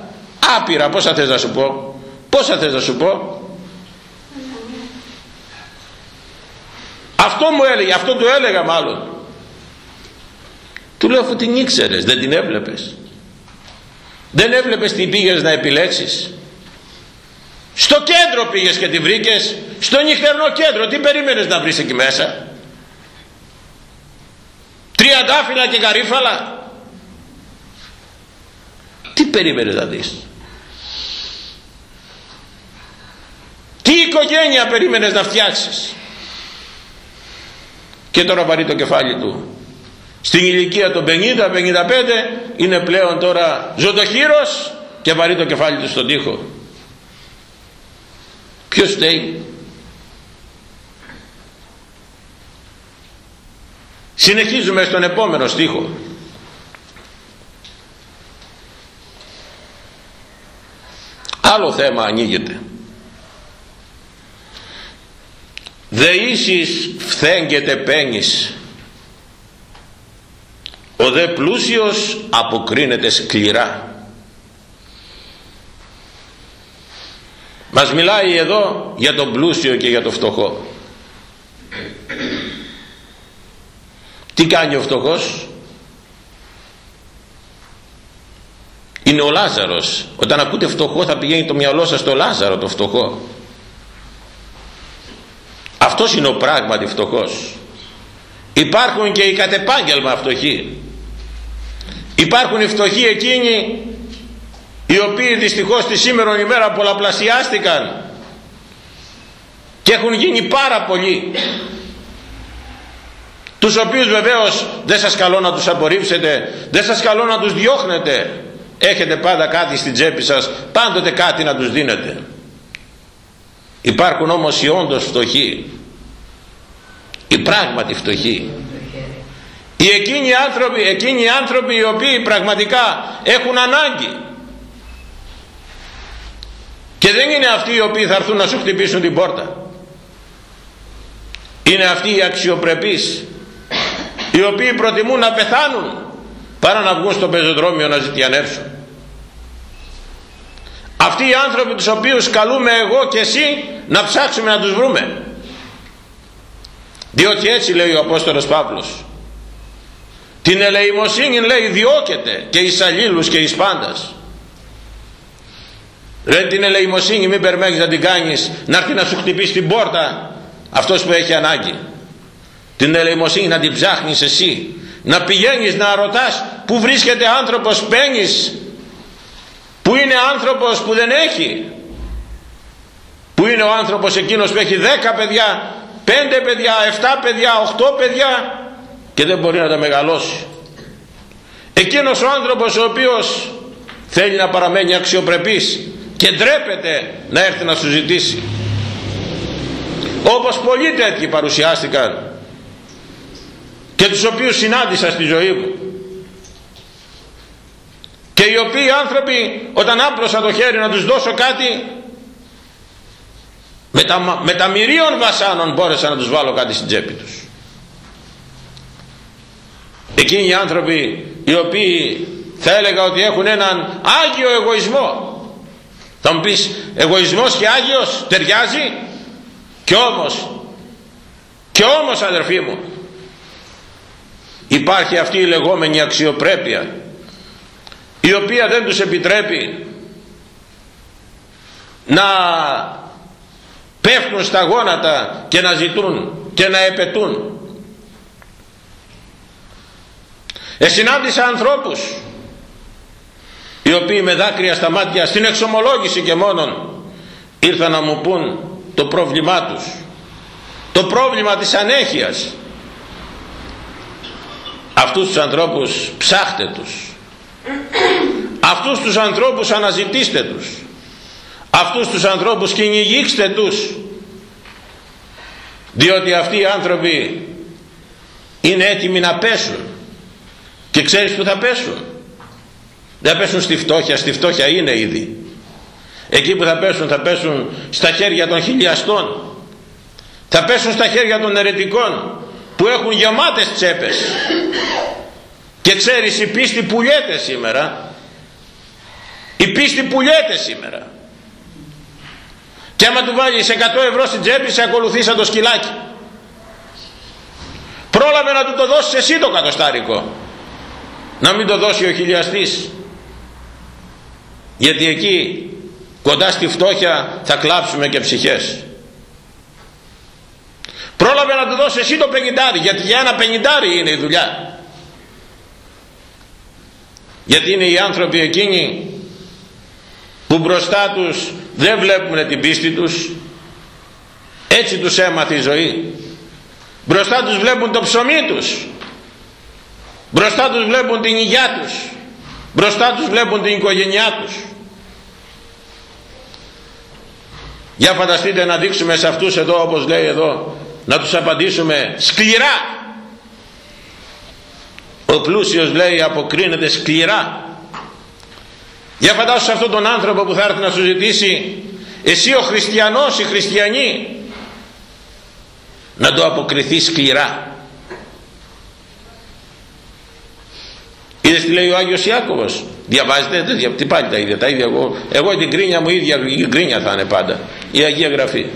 άπειρα πόσα θες να σου πω πόσα θες να σου πω. Αυτό μου έλεγε αυτό του έλεγα μάλλον. Του λέω αφού την ήξερες δεν την έβλεπες. Δεν έβλεπες τι πήγες να επιλέξεις. Στο κέντρο πήγες και τη βρήκες στο νυχτερινό κέντρο. Τι περίμενες να βρεις εκεί μέσα; Τριαντάφυλλα και γαρίφαλα. Τι περίμενες να δεις; Τι οικογένεια περίμενες να φτιάξεις; Και τώρα βαρύ το κεφάλι του. Στην ηλικία των 50-55 είναι πλέον τώρα ζωτοχύρος και βαρύ το κεφάλι του στον τοίχο. Ποιος φταίει; Συνεχίζουμε στον επόμενο στίχο. Άλλο θέμα ανοίγεται. Δεήσεις φθέγγεται πένης ο δε πλούσιος αποκρίνεται σκληρά μας μιλάει εδώ για τον πλούσιο και για τον φτωχό τι κάνει ο φτωχός; Είναι ο Λάζαρος. Όταν ακούτε φτωχό θα πηγαίνει το μυαλό σας στο Λάζαρο το φτωχό. Αυτός είναι ο πράγματι φτωχός. Υπάρχουν και οι κατεπάγγελμα φτωχοί. Υπάρχουν οι φτωχοί εκείνοι οι οποίοι δυστυχώς τη σήμερα ημέρα πολλαπλασιάστηκαν και έχουν γίνει πάρα πολλοί τους οποίους βεβαίως δεν σας καλώ να τους απορρίψετε δεν σας καλώ να τους διώχνετε. Έχετε πάντα κάτι στην τσέπη σας πάντοτε κάτι να τους δίνετε. Υπάρχουν όμως οι όντως φτωχοί. Οι πράγματι φτωχοί. Οι εκείνοι άνθρωποι, εκείνοι οι άνθρωποι οι οποίοι πραγματικά έχουν ανάγκη. Και δεν είναι αυτοί οι οποίοι θα έρθουν να σου χτυπήσουν την πόρτα. Είναι αυτοί οι αξιοπρεπείς οι οποίοι προτιμούν να πεθάνουν παρά να βγουν στο πεζοδρόμιο να ζητιανεύσουν. Αυτοί οι άνθρωποι τους οποίους καλούμε εγώ και εσύ να ψάξουμε να τους βρούμε. Διότι έτσι λέει ο Απόστολος Παύλος την ελεημοσύνη λέει διώκεται και εις αλλήλους και εις πάντας δεν την ελεημοσύνη μην περιμένεις να την κάνεις να έρθει να σου χτυπήσει την πόρτα αυτός που έχει ανάγκη την ελεημοσύνη να την ψάχνεις εσύ. Να πηγαίνεις να ρωτάς που βρίσκεται άνθρωπος παίρνεις που είναι άνθρωπος που δεν έχει. Που είναι ο άνθρωπος εκείνος που έχει 10 παιδιά 5 παιδιά, 7 παιδιά, 8 παιδιά και δεν μπορεί να τα μεγαλώσει. Εκείνος ο άνθρωπος ο οποίος θέλει να παραμένει αξιοπρεπής και ντρέπεται να έρθει να σου ζητήσει. Όπως πολλοί τέτοιοι παρουσιάστηκαν και τους οποίους συνάντησα στη ζωή μου. Και οι οποίοι άνθρωποι όταν άπλωσα το χέρι να τους δώσω κάτι με τα, με τα μυρίων βασάνων μπόρεσα να τους βάλω κάτι στην τσέπη τους. Εκείνοι οι άνθρωποι οι οποίοι θα έλεγα ότι έχουν έναν άγιο εγωισμό. Θα μου πεις εγωισμός και άγιος ταιριάζει; Και όμως και όμως αδερφοί μου υπάρχει αυτή η λεγόμενη αξιοπρέπεια η οποία δεν τους επιτρέπει να πέφτουν στα γόνατα και να ζητούν και να επετούν εσυνάντησα ανθρώπους οι οποίοι με δάκρυα στα μάτια στην εξομολόγηση και μόνον ήρθαν να μου πούν το πρόβλημά τους το πρόβλημα της ανέχειας αυτούς τους ανθρώπους ψάχτε τους. Αυτούς τους ανθρώπους αναζητήστε τους. Αυτούς τους ανθρώπους κυνηγήξτε τους. Διότι αυτοί οι άνθρωποι είναι έτοιμοι να πέσουν. Και ξέρεις που θα πέσουν; Δεν θα πέσουν στη φτώχεια στη φτώχεια είναι ήδη. Εκεί που θα πέσουν θα πέσουν στα χέρια των χιλιαστών. Θα πέσουν στα χέρια των ερετικών που έχουν γεμάτες τσέπες. Και ξέρεις η πίστη πουλιέται σήμερα. Η πίστη πουλιέται σήμερα. Και άμα του βάλεις 100 ευρώ στην τσέπη σε ακολουθεί σαν το σκυλάκι. Πρόλαβε να του το δώσεις εσύ το κατοστάρικο. Να μην το δώσει ο χιλιαστής. Γιατί εκεί κοντά στη φτώχεια θα κλάψουμε και ψυχές πρόλαβε να του δώσει εσύ το πενιντάρι γιατί για ένα πενιντάρι είναι η δουλειά. Γιατί είναι οι άνθρωποι εκείνοι που μπροστά τους δεν βλέπουν την πίστη τους. Έτσι τους έμαθε η ζωή. Μπροστά τους βλέπουν το ψωμί τους. Μπροστά τους βλέπουν την υγειά τους. Μπροστά τους βλέπουν την οικογένειά τους. Για φανταστείτε να δείξουμε σε αυτούς εδώ όπως λέει εδώ να τους απαντήσουμε σκληρά ο πλούσιος λέει αποκρίνεται σκληρά για φαντάσου σε αυτόν τον άνθρωπο που θα έρθει να σου ζητήσει εσύ ο χριστιανός, η χριστιανή να το αποκριθεί σκληρά Είδες τι λέει ο Άγιος Ιάκωβος; Διαβάζετε, τι πάλι τα ίδια, τα ίδια εγώ. Εγώ την κρίνια μου ίδια, η κρίνια θα είναι πάντα. Η Αγία Γραφή.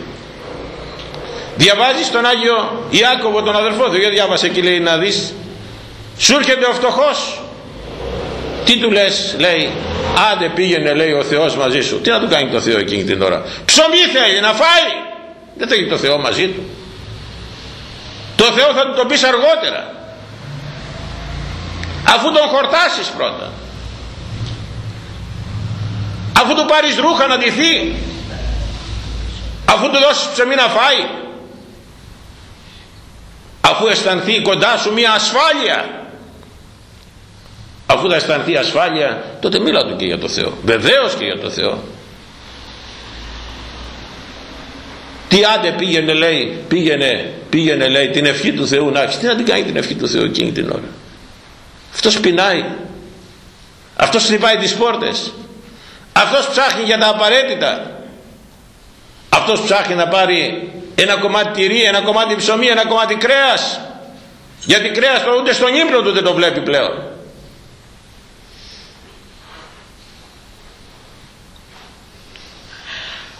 Διαβάζεις τον Άγιο Ιάκωβο τον αδερφό του, γιατί διάβασε και λέει να δεις. Σου έρχεται ο φτωχός. Τι του λες, λέει, άντε πήγαινε λέει ο Θεός μαζί σου. Τι να του κάνει το Θεό εκείνη την ώρα. Ψωμί θέλει να φάει. Δεν θέλει το Θεό μαζί του. Το Θεό θα του το πεις αργότερα αφού τον χορτάσεις πρώτα αφού του πάρεις ρούχα να ντυθεί αφού του δώσεις ψωμί να φάει αφού αισθανθεί κοντά σου μια ασφάλεια. Αφού θα αισθανθεί ασφάλεια τότε μίλα του και για το Θεό. Βεβαίως και για το Θεό. Τι άντε πήγαινε λέει πήγαινε, πήγαινε λέει την ευχή του Θεού να έχεις. Τι να την κάνει την ευχή του Θεού εκείνη την ώρα. Αυτός πεινάει. Αυτός τρυπάει τις πόρτες. Αυτός ψάχνει για τα απαραίτητα. Αυτός ψάχνει να πάρει ένα κομμάτι τυρί, ένα κομμάτι ψωμί, ένα κομμάτι κρέας. Γιατί κρέας ούτε στον ύπνο του δεν το βλέπει πλέον.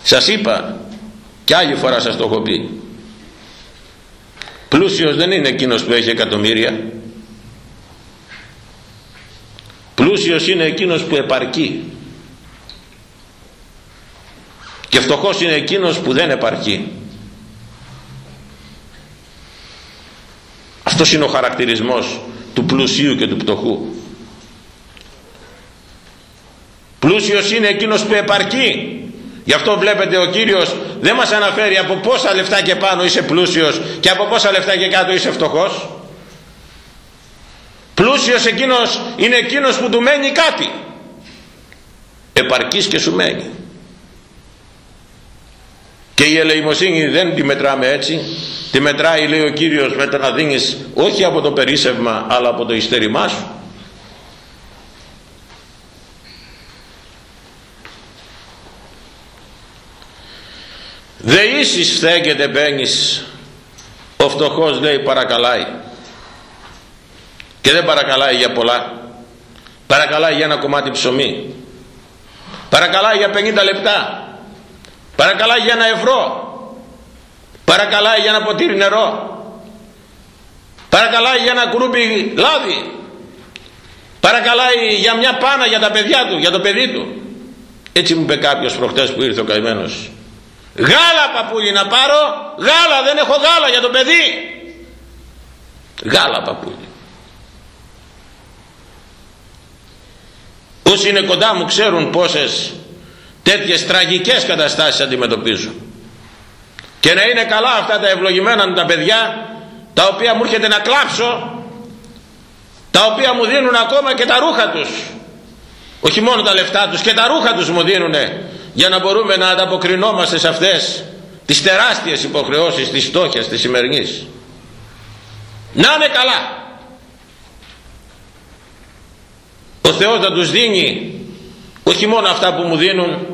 Σας είπα και άλλη φορά σας το έχω πει. Πλούσιος δεν είναι εκείνος που έχει εκατομμύρια. Πλούσιος είναι εκείνος που επαρκεί. Και φτωχός είναι εκείνος που δεν επαρκεί αυτός είναι ο χαρακτηρισμός του πλουσίου και του πτωχού. Πλούσιος είναι εκείνος που επαρκεί. Γι' αυτό βλέπετε ο Κύριος δεν μας αναφέρει από πόσα λεφτά και πάνω είσαι πλούσιος και από πόσα λεφτά και κάτω είσαι φτωχός. Πλούσιος εκείνος είναι εκείνος που του μένει κάτι. Επαρκής και σου μένει. Και η ελεημοσύνη δεν τη μετράμε έτσι τη μετράει λέει ο Κύριος με το να δίνεις όχι από το περίσευμα αλλά από το ειστερημά σου. Δε ίσης φθέγεται μπαίνεις. Ο φτωχός λέει παρακαλάει. Και δεν παρακαλάει για πολλά. Παρακαλάει για ένα κομμάτι ψωμί. Παρακαλάει για 50 λεπτά. Παρακαλάει για ένα ευρώ παρακαλάει για ένα ποτήρι νερό. Παρακαλάει για ένα κουρούπι λάδι. Παρακαλάει για μια πάνα για τα παιδιά του για το παιδί του. Έτσι μου είπε κάποιος προχτές που ήρθε ο καημένος. Γάλα παππούλι να πάρω. Γάλα δεν έχω γάλα για το παιδί γάλα παππούλι όσοι είναι κοντά μου ξέρουν πόσες τέτοιες τραγικές καταστάσεις αντιμετωπίζουν και να είναι καλά αυτά τα ευλογημένα τα παιδιά τα οποία μου έρχεται να κλάψω τα οποία μου δίνουν ακόμα και τα ρούχα τους. Όχι μόνο τα λεφτά τους και τα ρούχα τους μου δίνουν για να μπορούμε να ανταποκρινόμαστε σε αυτές τις τεράστιες υποχρεώσεις της στόχιας της σημερινής. Να είναι καλά. Ο Θεός να τους δίνει όχι μόνο αυτά που μου δίνουν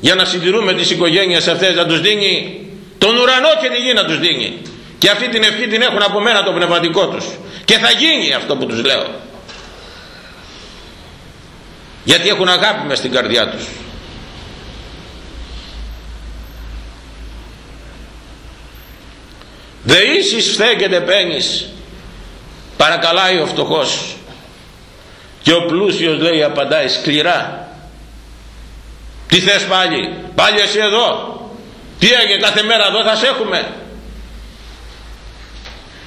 για να συντηρούμε τις οικογένειες αυτές να τους δίνει τον ουρανό και τη γη να τους δίνει. Και αυτή την ευχή την έχουν από μένα το πνευματικό τους. Και θα γίνει αυτό που τους λέω. Γιατί έχουν αγάπη μες στην καρδιά τους. Δε ίσης φθέγεται πένεις παρακαλάει ο φτωχός. Και ο πλούσιος λέει απαντάει σκληρά. Τι θες πάλι; Πάλι εσύ εδώ; Τι έγινε κάθε μέρα εδώ θα σε έχουμε.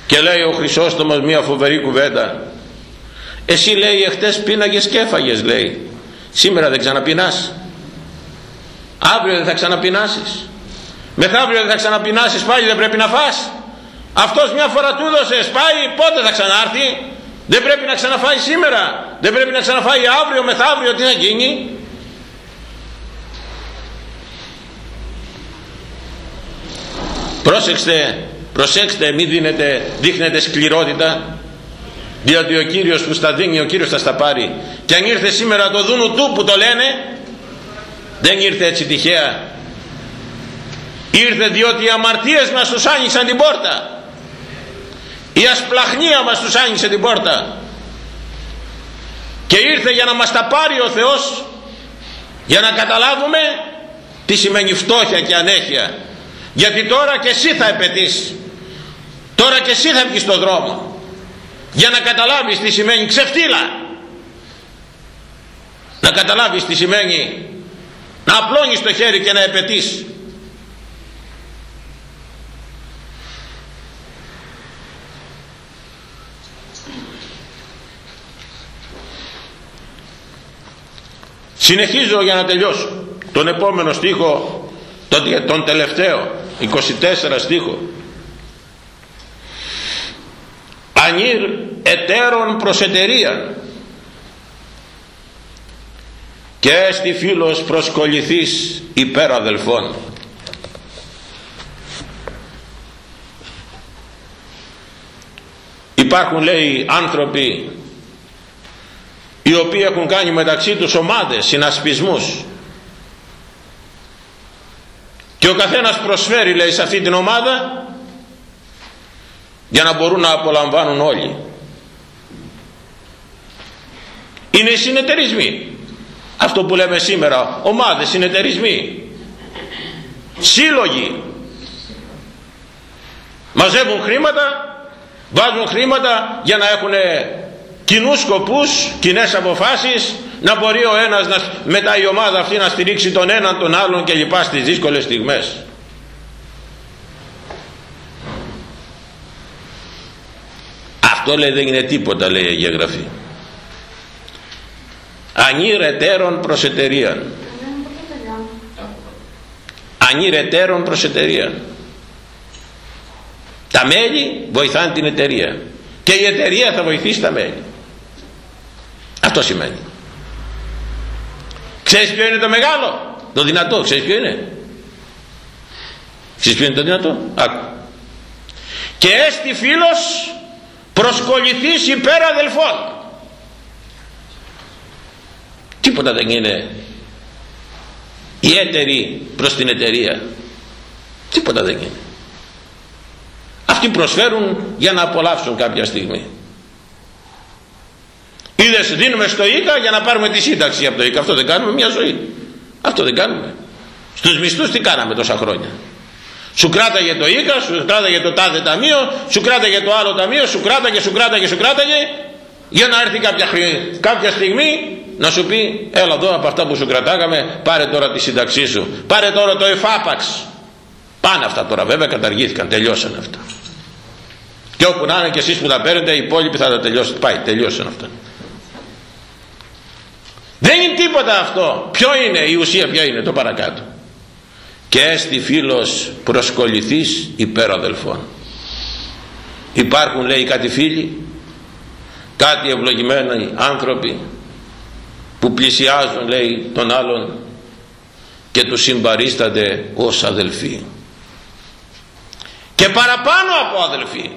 Και λέει ο Χρυσόστομος μια φοβερή κουβέντα. Εσύ λέει εχθές πίναγες και έφαγες λέει. Σήμερα δεν ξαναπεινάς αύριο δεν θα ξαναπεινάσεις μεθαύριο δεν θα ξαναπεινάσεις πάλι δεν πρέπει να φας. Αυτός μια φορά του έδωσε πάει πότε θα ξανάρθει. Δεν πρέπει να ξαναφάει σήμερα. Δεν πρέπει να ξαναφάει αύριο μεθαύριο τι θα γίνει πρόσεξτε προσέξτε μην δίνετε, δείχνετε σκληρότητα διότι ο Κύριος που στα δίνει ο Κύριος θα στα πάρει. Και αν ήρθε σήμερα το δούνου του που το λένε δεν ήρθε έτσι τυχαία. Ήρθε διότι οι αμαρτίες μας τους άνοιξαν την πόρτα. Η ασπλαχνία μας τους άνοιξε την πόρτα. Και ήρθε για να μας τα πάρει ο Θεός για να καταλάβουμε τι σημαίνει φτώχεια και ανέχεια γιατί τώρα και εσύ θα επαιτείς τώρα και εσύ θα βγεις στον δρόμο. Για να καταλάβεις τι σημαίνει ξεφτύλα. Να καταλάβεις τι σημαίνει να απλώνεις το χέρι και να επαιτείς συνεχίζω για να τελειώσω τον επόμενο στίχο τον, τον τελευταίο 24 στίχο. Ανήρ ετέρων προς εταιρεία και έστι φίλος προσκοληθείς υπέρ αδελφών υπάρχουν λέει άνθρωποι οι οποίοι έχουν κάνει μεταξύ τους ομάδες, συνασπισμούς και ο καθένας προσφέρει λέει σε αυτή την ομάδα για να μπορούν να απολαμβάνουν όλοι. Είναι οι συνεταιρισμοί. Αυτό που λέμε σήμερα ομάδες, συνεταιρισμοί. Σύλλογοι. Μαζεύουν χρήματα βάζουν χρήματα για να έχουν κοινούς σκοπούς, κοινές αποφάσεις να μπορεί ο ένας να, μετά η ομάδα αυτή να στηρίξει τον έναν τον άλλον και λοιπά στις δύσκολες στιγμές. Αυτό λέει δεν είναι τίποτα λέει η Αγία Γραφή ανήρετέρων προς εταιρείαν. Ανήρετέρων προς εταιρείαν. Τα μέλη βοηθάνε την εταιρεία. Και η εταιρεία θα βοηθήσει τα μέλη. Αυτό σημαίνει ξέρεις ποιο είναι το μεγάλο; Το δυνατό ξέρεις ποιο είναι; Ξέρεις ποιο είναι το δυνατό; Άκου. Και έστι φίλος προσκοληθείς υπέρ αδελφών. Τίποτα δεν είναι η έτερη προς την εταιρεία. Τίποτα δεν είναι. Αυτοί προσφέρουν για να απολαύσουν κάποια στιγμή είδες δίνουμε στο ΙΚΑ για να πάρουμε τη σύνταξη από το ΙΚΑ. Αυτό δεν κάνουμε μια ζωή. Αυτό δεν κάνουμε. Στους μισθούς τι κάναμε τόσα χρόνια. Σου κράταγε το ΙΚΑ, σου κράταγε το τάδε ταμείο, σου κράταγε το άλλο ταμείο, σου κράταγε, σου κράταγε, σου κράταγε για να έρθει κάποια, κάποια στιγμή να σου πει έλα εδώ από αυτά που σου κρατάγαμε πάρε τώρα τη σύνταξή σου. Πάρε τώρα το εφάπαξ πάνε αυτά τώρα βέβαια καταργήθηκαν τελειώσαν αυτά. Και όπου να είναι και εσείς που τα παίρνετε οι υπόλοιποι θα τα τελειώσετε. Πάει τελειώσαν αυτά δεν είναι τίποτα αυτό. Ποιο είναι η ουσία ποια είναι το παρακάτω. Και έστι φίλος προσκοληθείς υπέρ αδελφών υπάρχουν λέει κάτι φίλοι κάτι ευλογημένοι άνθρωποι που πλησιάζουν λέει τον άλλον και τους συμπαρίστανται ως αδελφοί. Και παραπάνω από αδελφοί.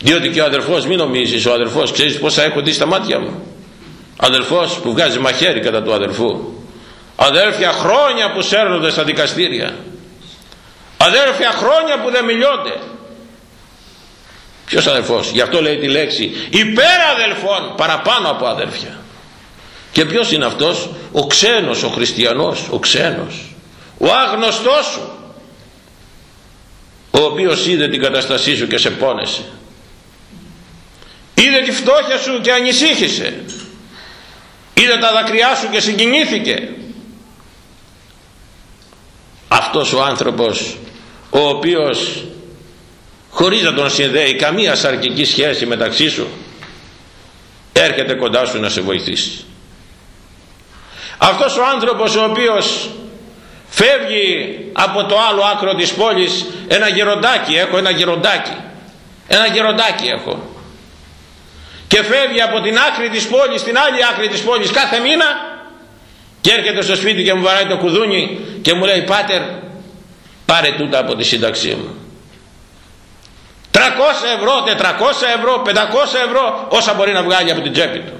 Διότι και ο αδελφός μην νομίζεις ο αδελφός ξέρεις πόσα έχω δει στα μάτια μου αδελφός που βγάζει μαχαίρι κατά του αδελφού. Αδέλφια χρόνια που σέρνονται στα δικαστήρια. Αδέλφια χρόνια που δεν μιλιώνται. Ποιος αδελφός γι' αυτό λέει τη λέξη υπέρ αδελφών παραπάνω από αδέλφια και ποιος είναι αυτός; Ο ξένος ο χριστιανός ο ξένος. Ο άγνωστός σου ο οποίος είδε την καταστασή σου και σε πόνεσε. Είδε τη φτώχεια σου και ανησύχησε είδε τα δακρυά σου και συγκινήθηκε. Αυτός ο άνθρωπος ο οποίος χωρίς να τον συνδέει καμία σαρκική σχέση μεταξύ σου έρχεται κοντά σου να σε βοηθήσει. Αυτός ο άνθρωπος ο οποίος φεύγει από το άλλο άκρο της πόλης ένα γεροντάκι έχω ένα γεροντάκι ένα γεροντάκι έχω και φεύγει από την άκρη της πόλης στην άλλη άκρη της πόλης κάθε μήνα και έρχεται στο σπίτι και μου βαράει το κουδούνι και μου λέει πάτερ πάρε τούτα από τη σύνταξή μου 300 ευρώ, 400 ευρώ, 500 ευρώ όσα μπορεί να βγάλει από την τσέπη του.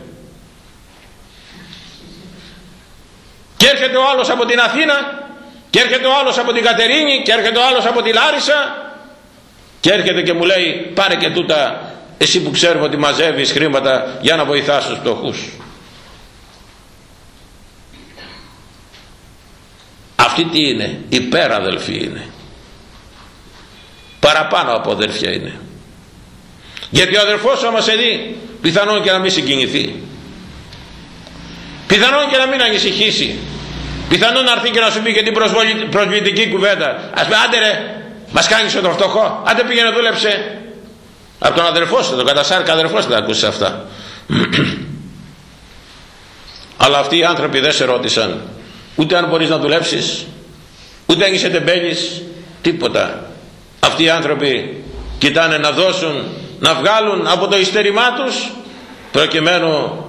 Και έρχεται ο άλλος από την Αθήνα και έρχεται ο άλλος από την Κατερίνη και έρχεται ο άλλος από τη Λάρισα και έρχεται και μου λέει πάρε και τούτα εσύ που ξέρουμε ότι μαζεύεις χρήματα για να βοηθάς τους φτωχούς. Αυτή τι είναι; Υπεραδελφή είναι. Παραπάνω από αδερφιά είναι. Γιατί ο αδερφός άμα σε δει πιθανόν και να μην συγκινηθεί. Πιθανόν και να μην ανησυχήσει. Πιθανόν να έρθει και να σου πει και την προσβλητική κουβέντα. Ας πει άντε ρε μας κάνεις τον φτωχό. Άντε πήγαινε δούλεψε από τον αδερφό σου, τον κατασάρκα αδερφό σου θα ακούσεις αυτά. Αλλά αυτοί οι άνθρωποι δεν σε ρώτησαν ούτε αν μπορείς να δουλέψεις, ούτε αν είσαι τεμπέλης, τίποτα. Αυτοί οι άνθρωποι κοιτάνε να δώσουν, να βγάλουν από το ειστερημά τους προκειμένου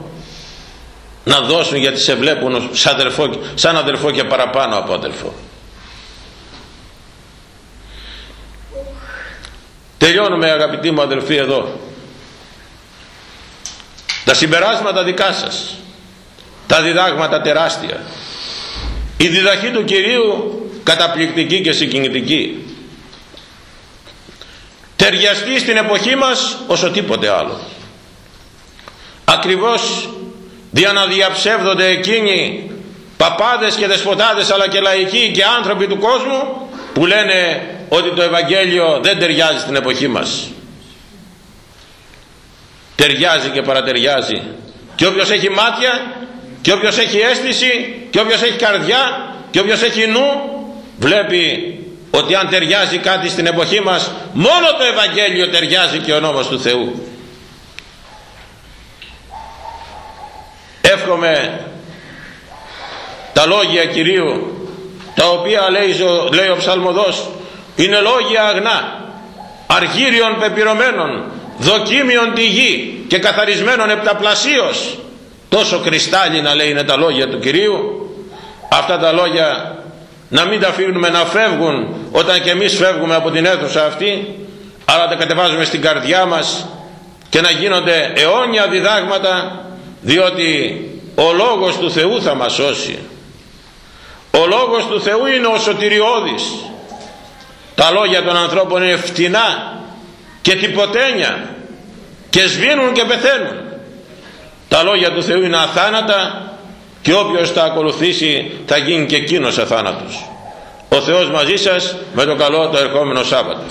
να δώσουν γιατί σε βλέπουν σαν αδερφό, σαν αδερφό και παραπάνω από αδερφό. Τελειώνουμε αγαπητοί μου αδελφοί εδώ. Τα συμπεράσματα δικά σας. Τα διδάγματα τεράστια. Η διδαχή του Κυρίου καταπληκτική και συγκινητική. Ταιριαστεί στην εποχή μας όσο τίποτε άλλο. Ακριβώς δια να διαψεύδονται εκείνοι παπάδες και δεσποτάδες αλλά και λαϊκοί και άνθρωποι του κόσμου που λένε ότι το Ευαγγέλιο δεν ταιριάζει στην εποχή μας. Ταιριάζει και παρατεριάζει και όποιος έχει μάτια και όποιος έχει αίσθηση και όποιος έχει καρδιά και όποιος έχει νου βλέπει ότι αν ταιριάζει κάτι στην εποχή μας μόνο το Ευαγγέλιο ταιριάζει και ο νόμος του Θεού. Εύχομαι τα λόγια Κυρίου τα οποία λέει, λέει ο ψαλμοδός είναι λόγια αγνά αργύριων πεπυρωμένων δοκίμιων τη γη και καθαρισμένων επταπλασίως. Τόσο κρυστάλλινα λέει είναι τα λόγια του Κυρίου. Αυτά τα λόγια να μην τα αφήνουμε να φεύγουν όταν και εμείς φεύγουμε από την αίθουσα αυτή αλλά τα κατεβάζουμε στην καρδιά μας και να γίνονται αιώνια διδάγματα διότι ο Λόγος του Θεού θα μας σώσει. Ο Λόγος του Θεού είναι ο σωτηριώδης τα λόγια των ανθρώπων είναι φτηνά και τυποτένια και σβήνουν και πεθαίνουν. Τα λόγια του Θεού είναι αθάνατα και όποιος τα ακολουθήσει θα γίνει και εκείνος αθάνατος. Ο Θεός μαζί σας με το καλό το ερχόμενο Σάββατο